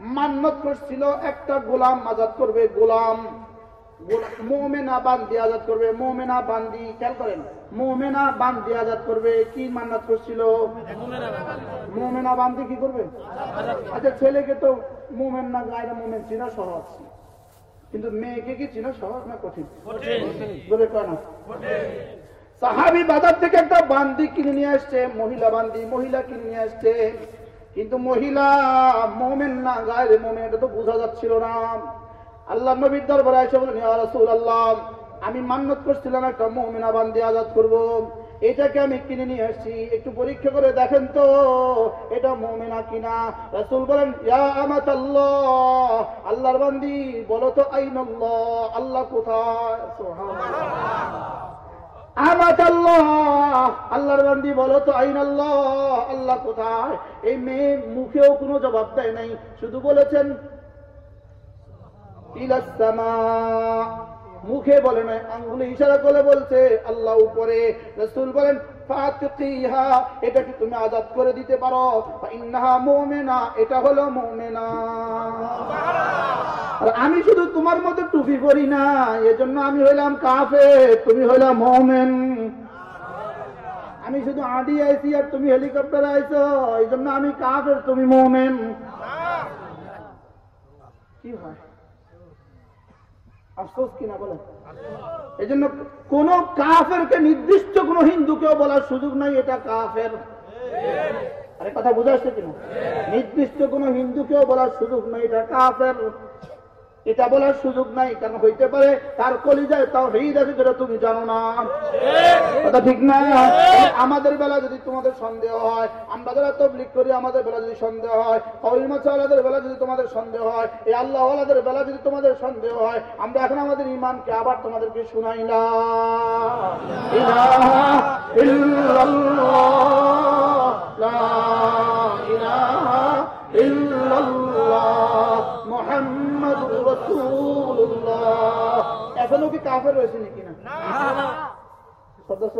মান্নত করছিল একটা গোলাম আজাদ করবে গোলাম। গোলা- মোমেনা বান্দি আজাদ করবে মোমেনা বান্দি খেয়াল করেন। মোমেনা বান্দি আজাদ করবে কি মান্নাত করছিল? মোমেনা বান্দি কি করবে? আচ্ছা ছেলেকে তো মোমেন না গায়ের মোমেন চিনা সহজ। কিন্তু মেয়েকে কি চিনা সহজ না কঠিন? বলে কয় না? সাহাবি বাজার থেকে একটা বান্দি কিনে নিয়ে আসছে মহিলা বান্দি মহিলা কিনে নিয়ে আসছে। কিন্তু মহিলা মোমেন না গায়ের মোমেন এটা তো বোঝা যাচ্ছিল না। আল্লাহ নবীর দরবারে এসে বলেন রাসূলুল্লাহ আমি মান্নত করছিলাম একটা মোমেনা বান্দি আজাদ করব। এটাকে আমি কিনে নিয়ে আসছি। একটু পরীক্ষা করে দেখেন তো, এটা মোমেনা কিনা? রাসূল বলেন আল্লাহর বান্দি, বলো তো আইনাল্লাহ, আল্লাহ কোথায়? আল্লাহ আল্লাহর বান্দি, বলো তো আইন আল্লাহ আল্লাহ কোথায়? এই মেয়ে মুখেও কোনো জবাব দেয় নাই, শুধু বলেছেন ইলাস সামা। মুখে বলে নাই আঙ্গুলে ইশারা করে বলছে, আল্লাহ উপরে, রসুল বলেন এটা কি তুমি আজাদ করে দিতে পারো? মুমিনা, এটা হলো মুমিনা। আমি শুধু তোমার মতো টুপি পরি না, এজন্য আমি হইলাম কাফে তুমি হইলাম মোমেন। আমি শুধু আডি আইছি আর তুমি হেলিকপ্টার আইছো এই জন্য আমি কাফের, তুমি মোমেন। কি হয়? আফসোস কিনা বলেন? এই জন্য কোন কাফের কাফেরকে নির্দিষ্ট কোন হিন্দুকেও বলার সুযোগ নাই, এটা কাফের। আরে কথা বুঝা আসছে কিনা? নির্দিষ্ট কোন হিন্দুকেও বলার সুযোগ নাই, এটা কাফের। এটা বলার সুযোগ নাই, কারণ হইতে পারে তার কলিজায় তাও হৃদ আছে যেটা তুমি জানো না। কথা ঠিক না? আমাদের বেলা যদি তোমাদের সন্দেহ হয়, আমরা যারা তবলিক করি, আমাদের বেলা যদি সন্দেহ হয় কৌলিমাচালাদের বেলা যদি তোমাদের সন্দেহ হয়, এই আল্লাহওয়ালাদের বেলা যদি তোমাদের সন্দেহ হয়, আমরা এখন আমাদের ইমানকে আবার তোমাদেরকে শুনাইলাম। ইলাহা মুহাম্মাদুর রাসূলুল্লাহ। এখনও কি কাফের রয়েছে নাকি? না। সদস্য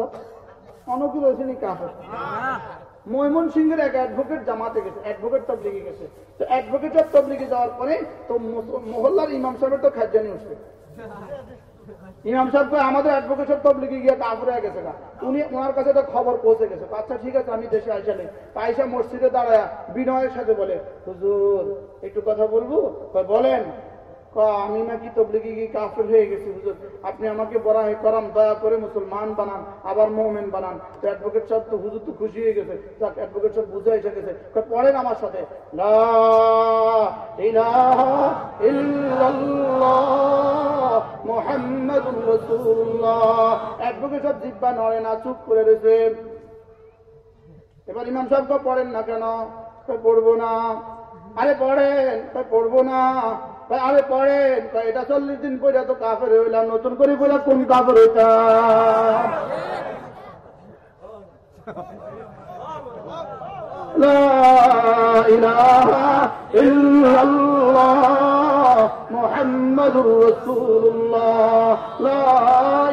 অনেক রয়েছে নি কাফের? ময়মন সিংহের এক অ্যাডভোকেট জামাতে গেছে অ্যাডভোকেট তবলিগে গেছে। তো অ্যাডভোকেটের তবলিগে যাওয়ার পরে তো মহল্লার ইমাম সাহেবের তো খাদ্যানি উঠবে ইমাম সাহেব আমাদের অ্যাডভোকেট সাহেব তবলিগে গিয়ে কাফর গেছে গা। উনি ওনার কাছে তো খবর পৌঁছে গেছে। আচ্ছা ঠিক আছে, আমি দেশে আইসা নেই। আইসা মসজিদে দাঁড়ায় বিনয়ের সাথে বলে, হুজুর, একটু কথা বলব? বলেন। আমি নাকি তবলিগে গিয়ে কাফের হয়ে গেছি, হুজুর। আপনি আমাকে বড় করাম, দয়া করে মুসলমান বানান, আবার মোমেন বানান। তো অ্যাডভোকেট সাহেব তো হুজুর তো খুশি হয়ে গেছে। যাক অ্যাডভোকেট সাহেব বুঝে এসে গেছে। পড়েন আমার সাথে। অ্যাডভোকেট সাহেব জিব্বা নড়ে না, চুপ করে রয়েছে। এবার ইমাম সাহেব তো পড়েন না কেন? পড়ব না। আরে, পড়েন। পড়ব না। কয়, আরে পড়েন কয়, এটা চল্লিশ দিন পরে তো কাফের হইলাম নতুন করে বলে কোন কাফের হইতাম لا إله إلا الله محمد رسول الله لا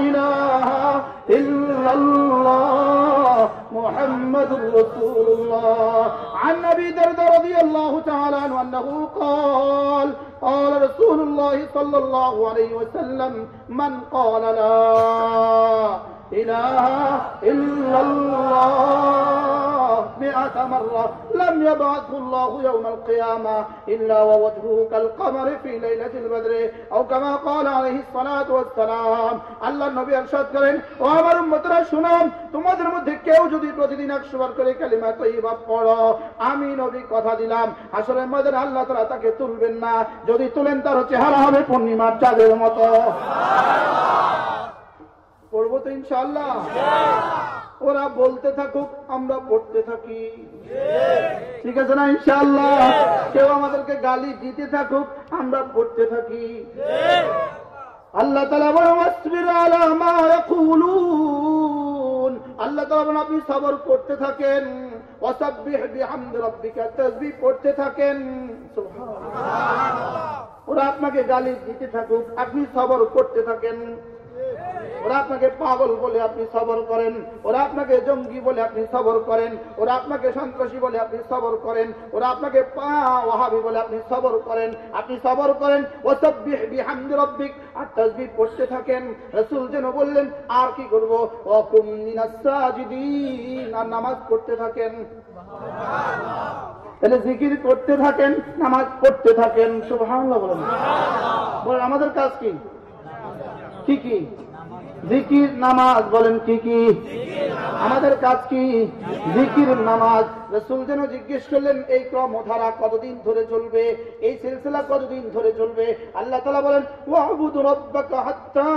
إله إلا الله محمد رسول الله عن أبي دردة رضي الله تعالى عنه أنه قال قال رسول الله صلى الله عليه وسلم من قال لا إله مئة مرة لم يبعثه الله يوم القيامة إلا ووجهه كالقمر في ليلة البدر أو كما قال عليه الصلاة والسلام আল্লাহ নবী আরশাদ করেন ও আমার উম্মতরা শুনাম তোমাদের মধ্যে কেউ যদি প্রতিদিন একশো বার করে কালিমা তৈবা পড়ো আমি নবী কথা দিলাম আসলে ময়দানে আল্লাহ তারা তাকে তুলবেন না যদি তুলেন তার চেহারা হবে পূর্ণিমার চাঁদের মতো পড়বো তো ইনশাল্লাহ ওরা বলতে থাকুক আমরা পড়তে থাকি। ঠিক আছে না ইনশাল্লাহ কেউ আমাদেরকে গালি দিতে থাকুক আমরা পড়তে থাকি। আল্লাহ তালা বলেন "ওয়াসবির আলা মা ইয়াকুলুন।" আল্লাহ তালা আপনি সবর করতে থাকেন। পড়তে থাকেন। ওরা আপনাকে গালি দিতে থাকুক আপনি সবর করতে থাকেন। ওরা আপনাকে পাগল বলে আপনি সবর করেন। ওরা আপনাকে জঙ্গি বলে আপনি সবর করেন। ওরা আপনাকে সন্ত্রাসী বলে আপনি সবর করেন। ওরা আপনাকে পা ওয়াহাবি বলে আপনি সবর করেন। আপনি সবর করেন। ও সব্বিহ বিহামদি রব্বিক। আর পড়তে থাকেন। রাসূল যেন বললেন, আর কি করব? আর নামাজ পড়তে থাকেন। তাহলে জিকির করতে থাকেন, নামাজ পড়তে থাকেন। সুবহানাল্লাহ বলেন। বলেন, আমাদের কাজ কি? কি কি? জিকির নামাজ বলেন কি কি? আমাদের কাজ কি? জিকির নামাজ। রসুল যেন জিজ্ঞেস করলেন, এই ক্রমধারা কতদিন ধরে চলবে? এই সিলসিলা কতদিন ধরে চলবে? আল্লাহ তালা বলেন, ওয়াবুদু রাব্বাকা হাত্তা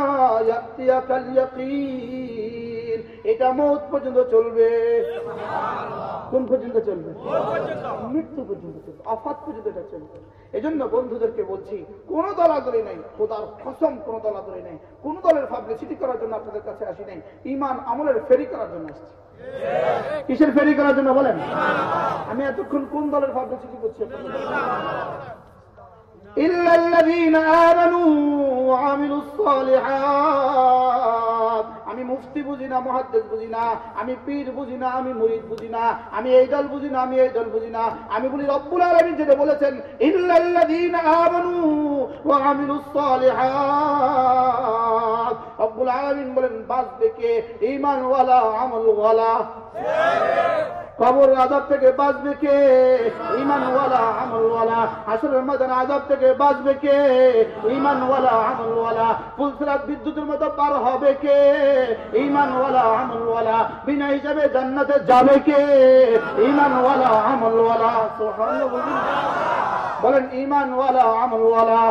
এটা মৌত পর্যন্ত চলবে। কোন পর্যন্ত চলবে? মৃত্যু পর্যন্ত চলবে। আফাত পর্যন্ত এটা চলবে। এজন্য বন্ধুদেরকে বলছি, কোন দলাদলি নাই, খোদার ফসম কোন দলাদলি নেই। কোন দলের পাবলিসিটি করার জন্য আপনাদের কাছে আসি নাই, ইমান আমলের ফেরি করার জন্য আসছি। কিসের ফেরি করার জন্য বলেন? আমি এতক্ষণ কোন দলের পাবলিসিটি করছি? إلا الذين آمنوا وعملوا الصالحات আমি মুফতি বুঝি না মহাদ্দেশ বুঝি না আমি পীর বুঝি না আমি মুরিদ বুঝি না আমি এই দল বুঝি না আমি এই দল বুঝি না আমি বলি রব্বুল আলামিন যেটা বলেছেন ইল্লাল্লাযীনা আমানু ওয়া আমিলুস সালিহাত রব্বুল আলামিন বলেন বাঁচবে কে ঈমানওয়ালা আমলওয়ালা কবর আজাব থেকে বাঁচবে কে ইমানওয়ালা আমলওয়ালা আসরের ময়দান আজাব থেকে বাঁচবে কে ইমানওয়ালা আমলওয়ালা ফুলসরাত বিদ্যুতের মতো পার হবে কে ইমানওয়ালা আমলওয়ালা বিনা হিসাবে জান্নাতে যাবে কে ইমানওয়ালা আমলওয়ালা সুবহানাল্লাহ বলুন। বলেন ইমানওয়ালা আমলওয়ালা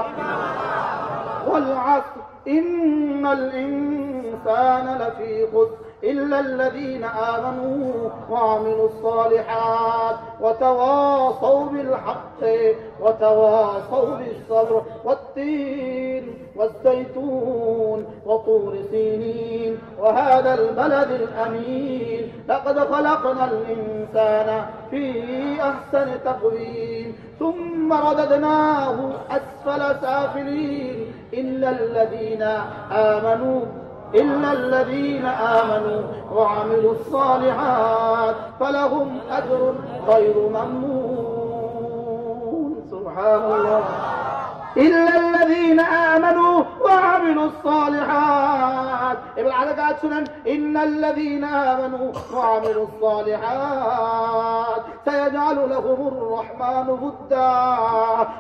والعصر إن الإنسان لفي خسر إلا الذين آمنوا وعملوا الصالحات وتواصوا بالحق وتواصوا بالصبر والتين والزيتون وطور سينين وهذا البلد الأمين. لقد خلقنا الإنسان في أحسن تقويم ثم رددناه أسفل سافلين. إلا الذين آمنوا إلا الذين آمنوا وعملوا الصالحات فلهم أجر غير ممنون. سبحان الله. إلا الذين آمنوا وعملوا الصالحات. إبن على قاعد سنن إن الذين آمنوا وعملوا الصالحات سيجعل لهم الرحمن ودا.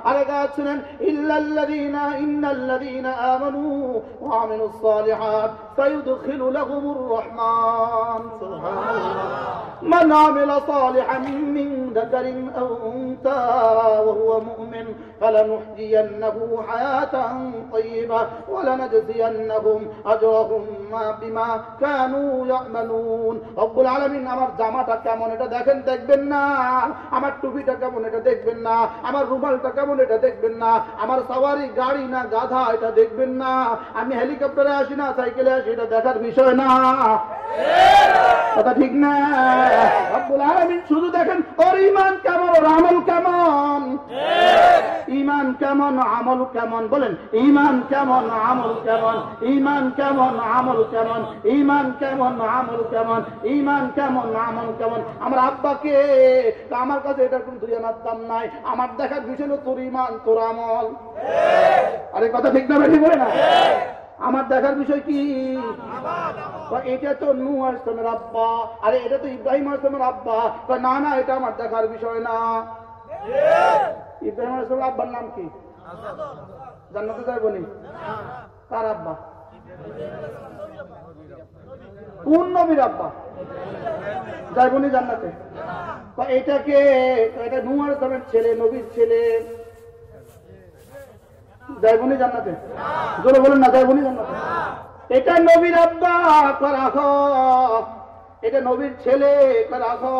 على قاعد سنن إلا الذين إن الذين آمنوا وعملوا الصالحات سيدخل لهم الرحمن. سبحان الله. من عمل صالحا من ذكر أو أنثى وهو مؤمن فلنحيينه حياة طيبة ولنجزينهم أجرهم بما كانوا يعملون رب العالمين আমার জামাটা কেমন এটা দেখেন দেখবেন না আমার টুপিটা কেমন এটা দেখবেন না আমার রুমালটা কেমন এটা দেখবেন না আমার সাওয়ারি গাড়ি না গাধা এটা দেখবেন না আমি হেলিকপ্টারে আসি না সাইকেলে আসি এটা দেখার বিষয় না কথা ঠিক না রব্বুল আলামিন শুধু দেখেন ওর ইমান কেমন ওর আমল কেমন ইমান কেমন আমল কেমন বলেন? ইমান কেমন, আমল কেমন? ইমান কেমন, আমল কেমন? ইমান কেমন, আমল কেমন? ইমান কেমন, আমল কেমন? আমার আব্বাকে, আমার কাছে এটা কোন দুই আনার দাম নাই। আমার দেখার বিষয় তোর ইমান তোর আমল। আরে কথা ঠিক না বেশি বলে না? আমার দেখার বিষয় কি? এটা তো নু আসলামের আব্বা। আরে এটা তো ইব্রাহিম আসলামের আব্বা। না না, এটা আমার দেখার বিষয় না। ইব্রাহিম আসলামের আব্বার নাম কি? জান্নাতে যাই বলি কার আব্বা? কোন নবীর আব্বা? যাই বলি জান্নাতে? এটাকে এটা নু আসলামের ছেলে, নবীর ছেলে। যাইবনি জান্নাতে? জোরে বলেন না যাইবনি জান্নাতে? এটা নবীর আব্বা এটা নবীর ছেলে রাখো।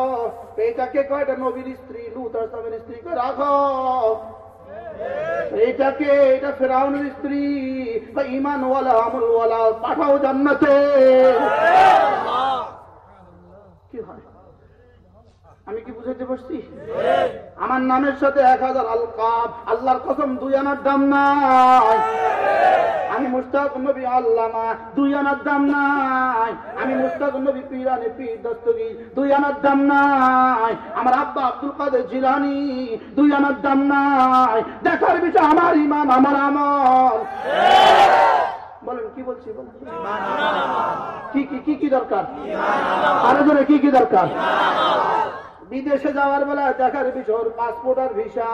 এটাকে কয়? এটা নবীর স্ত্রী, লুত আসলামের স্ত্রী রাখো। এটাকে এটা ফেরাউনের স্ত্রী। বা ইমানওয়ালা আমলওয়ালা পাঠাও জান্নাতে। কি হয়? আমি কি বুঝাইতে পারছি? আমার নামের সাথে এক হাজার আল্লাহর কসম দুই আনার দাম নাই। আমি মুস্তাক নবী আল্লামা, দুই আনার দাম নাই। আমি মুস্তাক নবী পীরানি পীর দস্তগি দুই আনার দাম নাই। আমার আব্বা আব্দুল কাদের জিলানি, দুই আনার দাম নাই। দেখার বিষয় আমার ইমান আমার আমল। বলেন, কি বলছি কি কি কি দরকার? আরও জোরে, কি কি দরকার? বিদেশে যাওয়ার বেলা দেখার বিষয় পাসপোর্ট আর ভিসা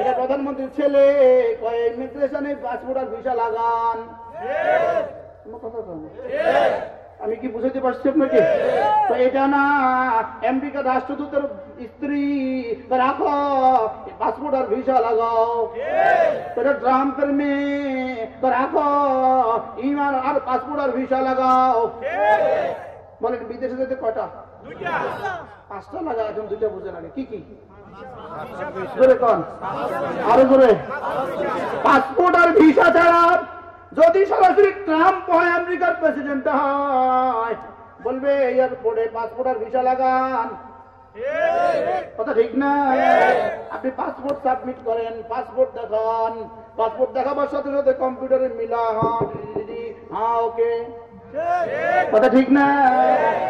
এটা প্রধানমন্ত্রীর ছেলে, কয়, ইমিগ্রেশনে পাসপোর্ট আর ভিসা লাগান। আমি কি বুঝাতে পারছি আপনাকে? তো এটা না, আমেরিকার রাষ্ট্রদূতের স্ত্রী রাখো পাসপোর্ট আর ভিসা লাগাও। এটা ট্রাম্পের মেয়ে রাখো, ইমান আর পাসপোর্ট আর ভিসা লাগাও। বলেন, বিদেশে যেতে কটা পাঁচটা লাগা এখন দুইটা বুঝে লাগে। কি কি? পাসপোর্ট আর ভিসা ছাড়া যদি সরাসরি ট্রাম্প হয়, আমেরিকার প্রেসিডেন্ট হয়, বলবে এয়ারপোর্টে পাসপোর্ট আর ভিসা লাগান। কথা ঠিক না? আপনি পাসপোর্ট সাবমিট করেন, পাসপোর্ট দেখান। পাসপোর্ট দেখাবার সাথে সাথে কম্পিউটারে মিলা হ্যাঁ হ্যাঁ ওকে। কথা ঠিক না?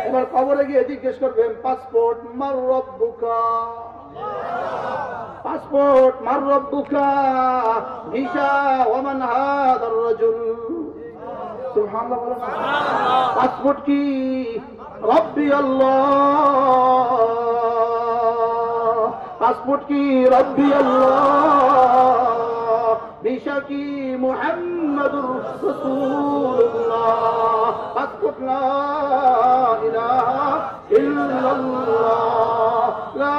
এবার খবরে গিয়ে জিজ্ঞেস করবেন পাসপোর্ট মার রব্বুকা? পাসপোর্ট মার রব্বুকা? ভিসা ওমান হাদার রাজুল। সুবহানাল্লাহ। পাসপোর্ট কি? রব্বি আল্লাহ। পাসপোর্ট কি? রব্বি আল্লাহ। কি মুহাম্মাদুর রাসূলুল্লাহ। পাসপোর্ট লা ইলাহা ইল্লাল্লাহ। লা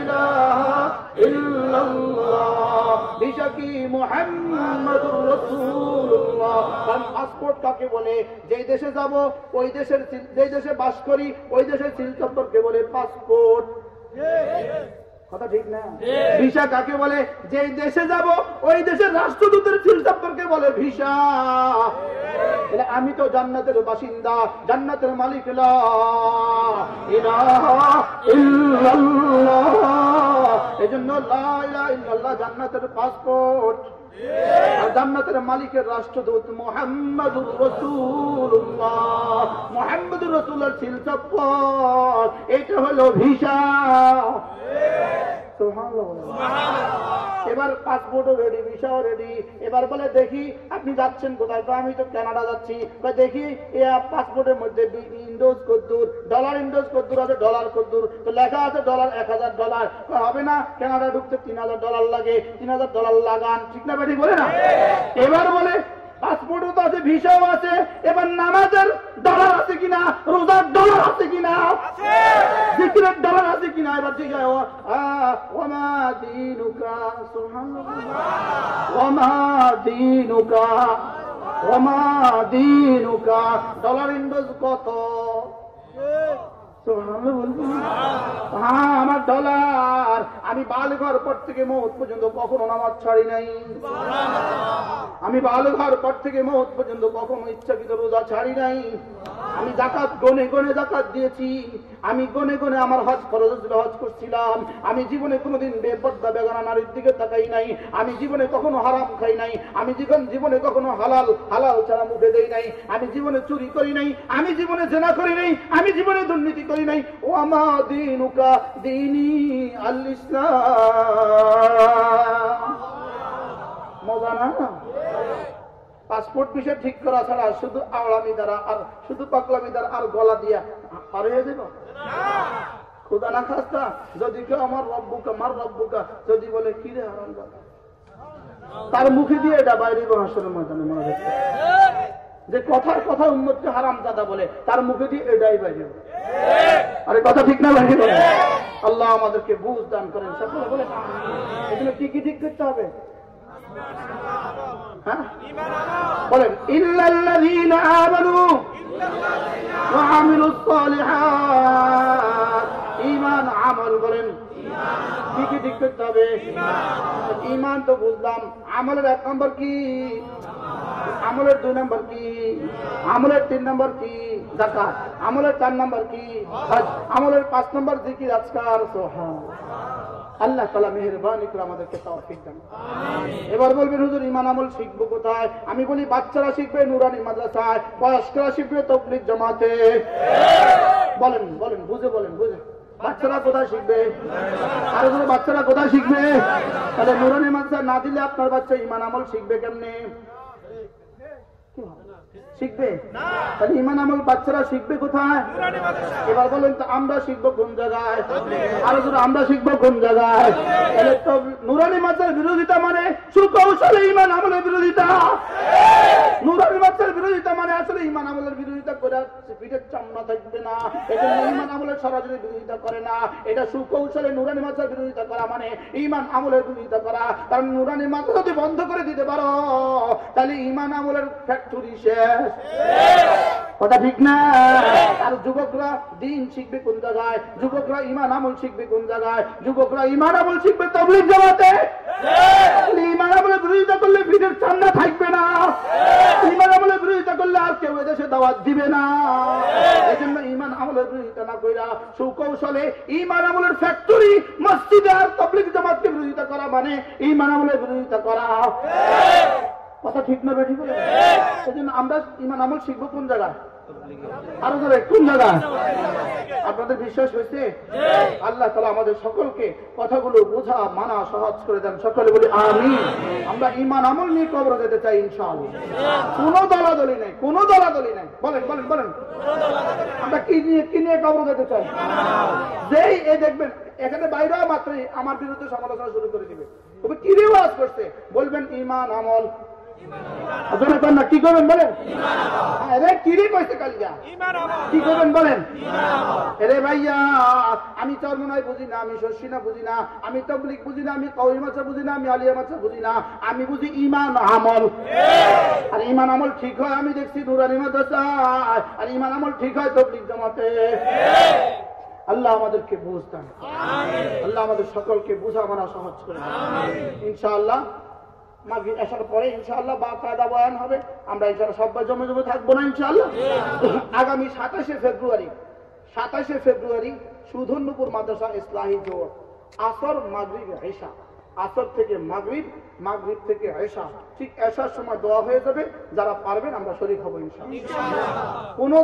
ইলাহা ইল্লাল্লাহ। কি মুহাম্মাদুর রাসূলুল্লাহ। কারণ পাসপোর্ট কাকে বলে? যেই দেশে যাব, ওই দেশের যেই দেশে বাস করি, ওই দেশের সিল সম্পর্কে বলে পাসপোর্ট। কথা ঠিক না? ভিসা কাকে বলে? যে দেশে যাব ওই দেশের রাষ্ট্রদূতের সম্পর্কে বলে ভিসা। তাহলে আমি তো জান্নাতের বাসিন্দা জান্নাতের মালিক এজন্য লা জান্নাতের পাসপোর্ট। আর জান্নাতের মালিকের রাষ্ট্রদূত মোহাম্মদুর রসুল্লাহ মোহাম্মদুর রসুল্লাহ সিল এটা হলো ভিসা। এবার পাসপোর্টও রেডি ভিসাও রেডি এবার বলে দেখি আপনি যাচ্ছেন কোথায়? আমি তো কানাডা যাচ্ছি। দেখি পাসপোর্টের মধ্যে ইন্ডোজ কদ্দুর ডলার ইন্ডোজ কদ্দুর আছে ডলার কদ্দুর। তো লেখা আছে ডলার এক হাজার ডলার হবে না কানাডা ঢুকতে তিন হাজার ডলার লাগে। তিন হাজার ডলার লাগান। ঠিক না বেটি বলে না? এবার বলে পাসপোর্টও তো আছে ভিসাও আছে। এবার নামাজের ডলার আছে কিনা রোজার ডলার আছে কিনা? জিকিরের ডলার আছে কিনা? এবার ঠিক আছে ওমা দিনুকা সুবহানাল্লাহ ওমা দিনুকা ওমা দিনুকা ডলার ইন্ডোজ কত? হ্যাঁ আমার ডলার আমি বালঘর পর থেকে মৌত পর্যন্ত কখনো নামাজ ছাড়ি নাই। আমি বালঘর পর থেকে মৌত পর্যন্ত কখনো ইচ্ছাকৃত রোজা ছাড়ি নাই। আমি জাকাত গনে গনে জাকাত দিয়েছি। আমি গনে গনে আমার হজ ছিল, হজ করছিলাম। আমি জীবনে কোনোদিন বেপর্দা বেগানা নারীর দিকে তাকাই নাই। আমি জীবনে কখনো হারাম খাই নাই। আমি জীবন জীবনে কখনো হালাল হালাল ছাড়া মুখে দেই নাই। আমি জীবনে চুরি করি নাই। আমি জীবনে জেনা করি নাই। আমি জীবনে দুর্নীতি করি নাই। ও আমা দিনুকা দিনী আল ইসলাম মজা না? পাসপোর্ট বিষয় ঠিক করা ছাড়া শুধু আওলামি দ্বারা আর শুধু পাকলামি দ্বারা আর গলা দিয়া পার হয়ে দেব খুদা না খাস্তা, যদি কেউ আমার রব্বুকা, মার রব্বুকা যদি বলে কি রে হারাম তার মুখে দিয়ে এটা বাইরে হাসরের ময়দানে রাখবে যে কথার কথা উন্মতকে হারাম দাদা বলে, তার মুখে দিয়ে এটাই বাইরে আরে কথা ঠিক না বাইরে বলে আল্লাহ আমাদেরকে বুঝ দান করেন, সকলে বলে এগুলো কি কি ঠিক করতে হবে? হ্যাঁ? বলেন আমল বলেন কি কি ঠিক করতে হবে। ইমান তো বুঝলাম। আমলের এক নম্বর কি? আমলের দুই নম্বর কি? আমলের তিন নম্বর কি? জাকাত আমলের চার নম্বর কি? আমলের পাঁচ নম্বর জিকির আজকার আল্লাহ তালা মেহরবানি করে আমাদেরকে তৌফিক দেন এবার বলবেন, হুজুর ইমান আমল শিখব কোথায়? আমি বলি, বাচ্চারা শিখবে নুরানি মাদ্রাসায়, বয়স্করা শিখবে তবলিক জমাতে। বলেন বলেন, বুঝে বলেন, বুঝে। বাচ্চারা কোথায় শিখবে? আর শিখবে? তাহলে নুরানি মাদ্রাসা না দিলে আপনার বাচ্চা ইমান আমল শিখবে কেমনে? শিখবে? তাহলে ইমান আমল বাচ্চারা শিখবে কোথায়? এবার বলেন তো, আমরা শিখব কোন জায়গায়? আরও আমরা শিখব কোন জায়গায়? তো নুরানি মাছের বিরোধিতা মানে সুকৌশলে ইমান আমলের বিরোধিতা। নুরানি মাছের বিরোধিতা মানে আসলে ইমান আমলের বিরোধিতা করে পিঠের চামড়া থাকবে না। এজন্য ইমান আমলের সরাসরি বিরোধিতা করে না। এটা সুকৌশলে নুরানি মাছের বিরোধিতা করা মানে ইমান আমলের বিরোধিতা করা। কারণ নুরানি মাছ যদি বন্ধ করে দিতে পারো, তাহলে ইমান আমলের ফ্যাক্টরি শেষ। কথা ঠিক না? আর যুবকরা দিন শিখবে কোন জায়গায়? যুবকরা ইমান আমল শিখবে কোন জায়গায়? যুবকরা ইমান আমল শিখবে তবলিক জমাতে? ইমান আমলের বিরোধিতা করলে ভিড়ের থাকবে না। ইমান আমলের বিরোধিতা করলে আর কেউ এদেশে দাওয়াত দিবে না। এই জন্য ইমান আমলের বিরোধিতা না কইরা সুকৌশলে ইমান আমলের ফ্যাক্টরি মসজিদে আর তবলিক জামাতকে বিরোধিতা করা মানে ইমান আমলের বিরোধিতা করা। কথা ঠিক না বেঠিক সেই জন্য আমরা ইমান আমল শিখব কোন জায়গায়? আরও ধরে কোন জায়গায়? আপনাদের বিশ্বাস হয়েছে? আল্লাহ তালা আমাদের সকলকে কথাগুলো বোঝা মানা সহজ করে দেন। সকলে বলি আমি আমরা ইমান আমল নিয়ে কবর যেতে চাই ইনশাআল্লাহ। কোনো দলাদলি নেই কোনো দলাদলি নেই। বলেন বলেন বলেন। আমরা কি নিয়ে কি নিয়ে কবর যেতে চাই? যেই এ দেখবেন এখানে বাইরে মাত্রই আমার বিরুদ্ধে সমালোচনা শুরু করে দিবে। তবে কি রিওয়াজ করছে? বলবেন ইমান আমল জোরে না, কি করবেন বলেন? আরে কি কইছে কালিয়া? কি করবেন বলেন? আরে ভাইয়া আমি চর্মনয় বুঝি না আমি শস্যি না বুঝি না আমি তবলিক বুঝি না আমি কৌরি মাছা বুঝি না আমি আলিয়া মাছা বুঝি না আমি বুঝি ইমান আমল। আর ইমান আমল ঠিক হয় আমি দেখছি নুরানি মাদ্রাসায় আর ইমান আমল ঠিক হয় তবলিক জমাতে। আল্লাহ আমাদেরকে বুঝতেন আল্লাহ আমাদের সকলকে বুঝা মানা সহজ করে ইনশাআল্লাহ মাগরিব আসার পরে ইনশাআল্লাহ বা কায়দা বয়ান হবে। আমরা ইনশাআল্লাহ সবাই জমে জমে থাকব না ইনশাআল্লাহ? আগামী সাতাশে ফেব্রুয়ারি সাতাশে ফেব্রুয়ারি সুধন্যপুর মাদ্রাসা ইসলাহী জোর আসর মাগরিব হেসা আসর থেকে মাগরিব মাগরিব থেকে এশা। ঠিক এসার সময় দোয়া হয়ে যাবে যারা পারবেন আমরা শরীর হব ইনশাআল্লাহ। কোনো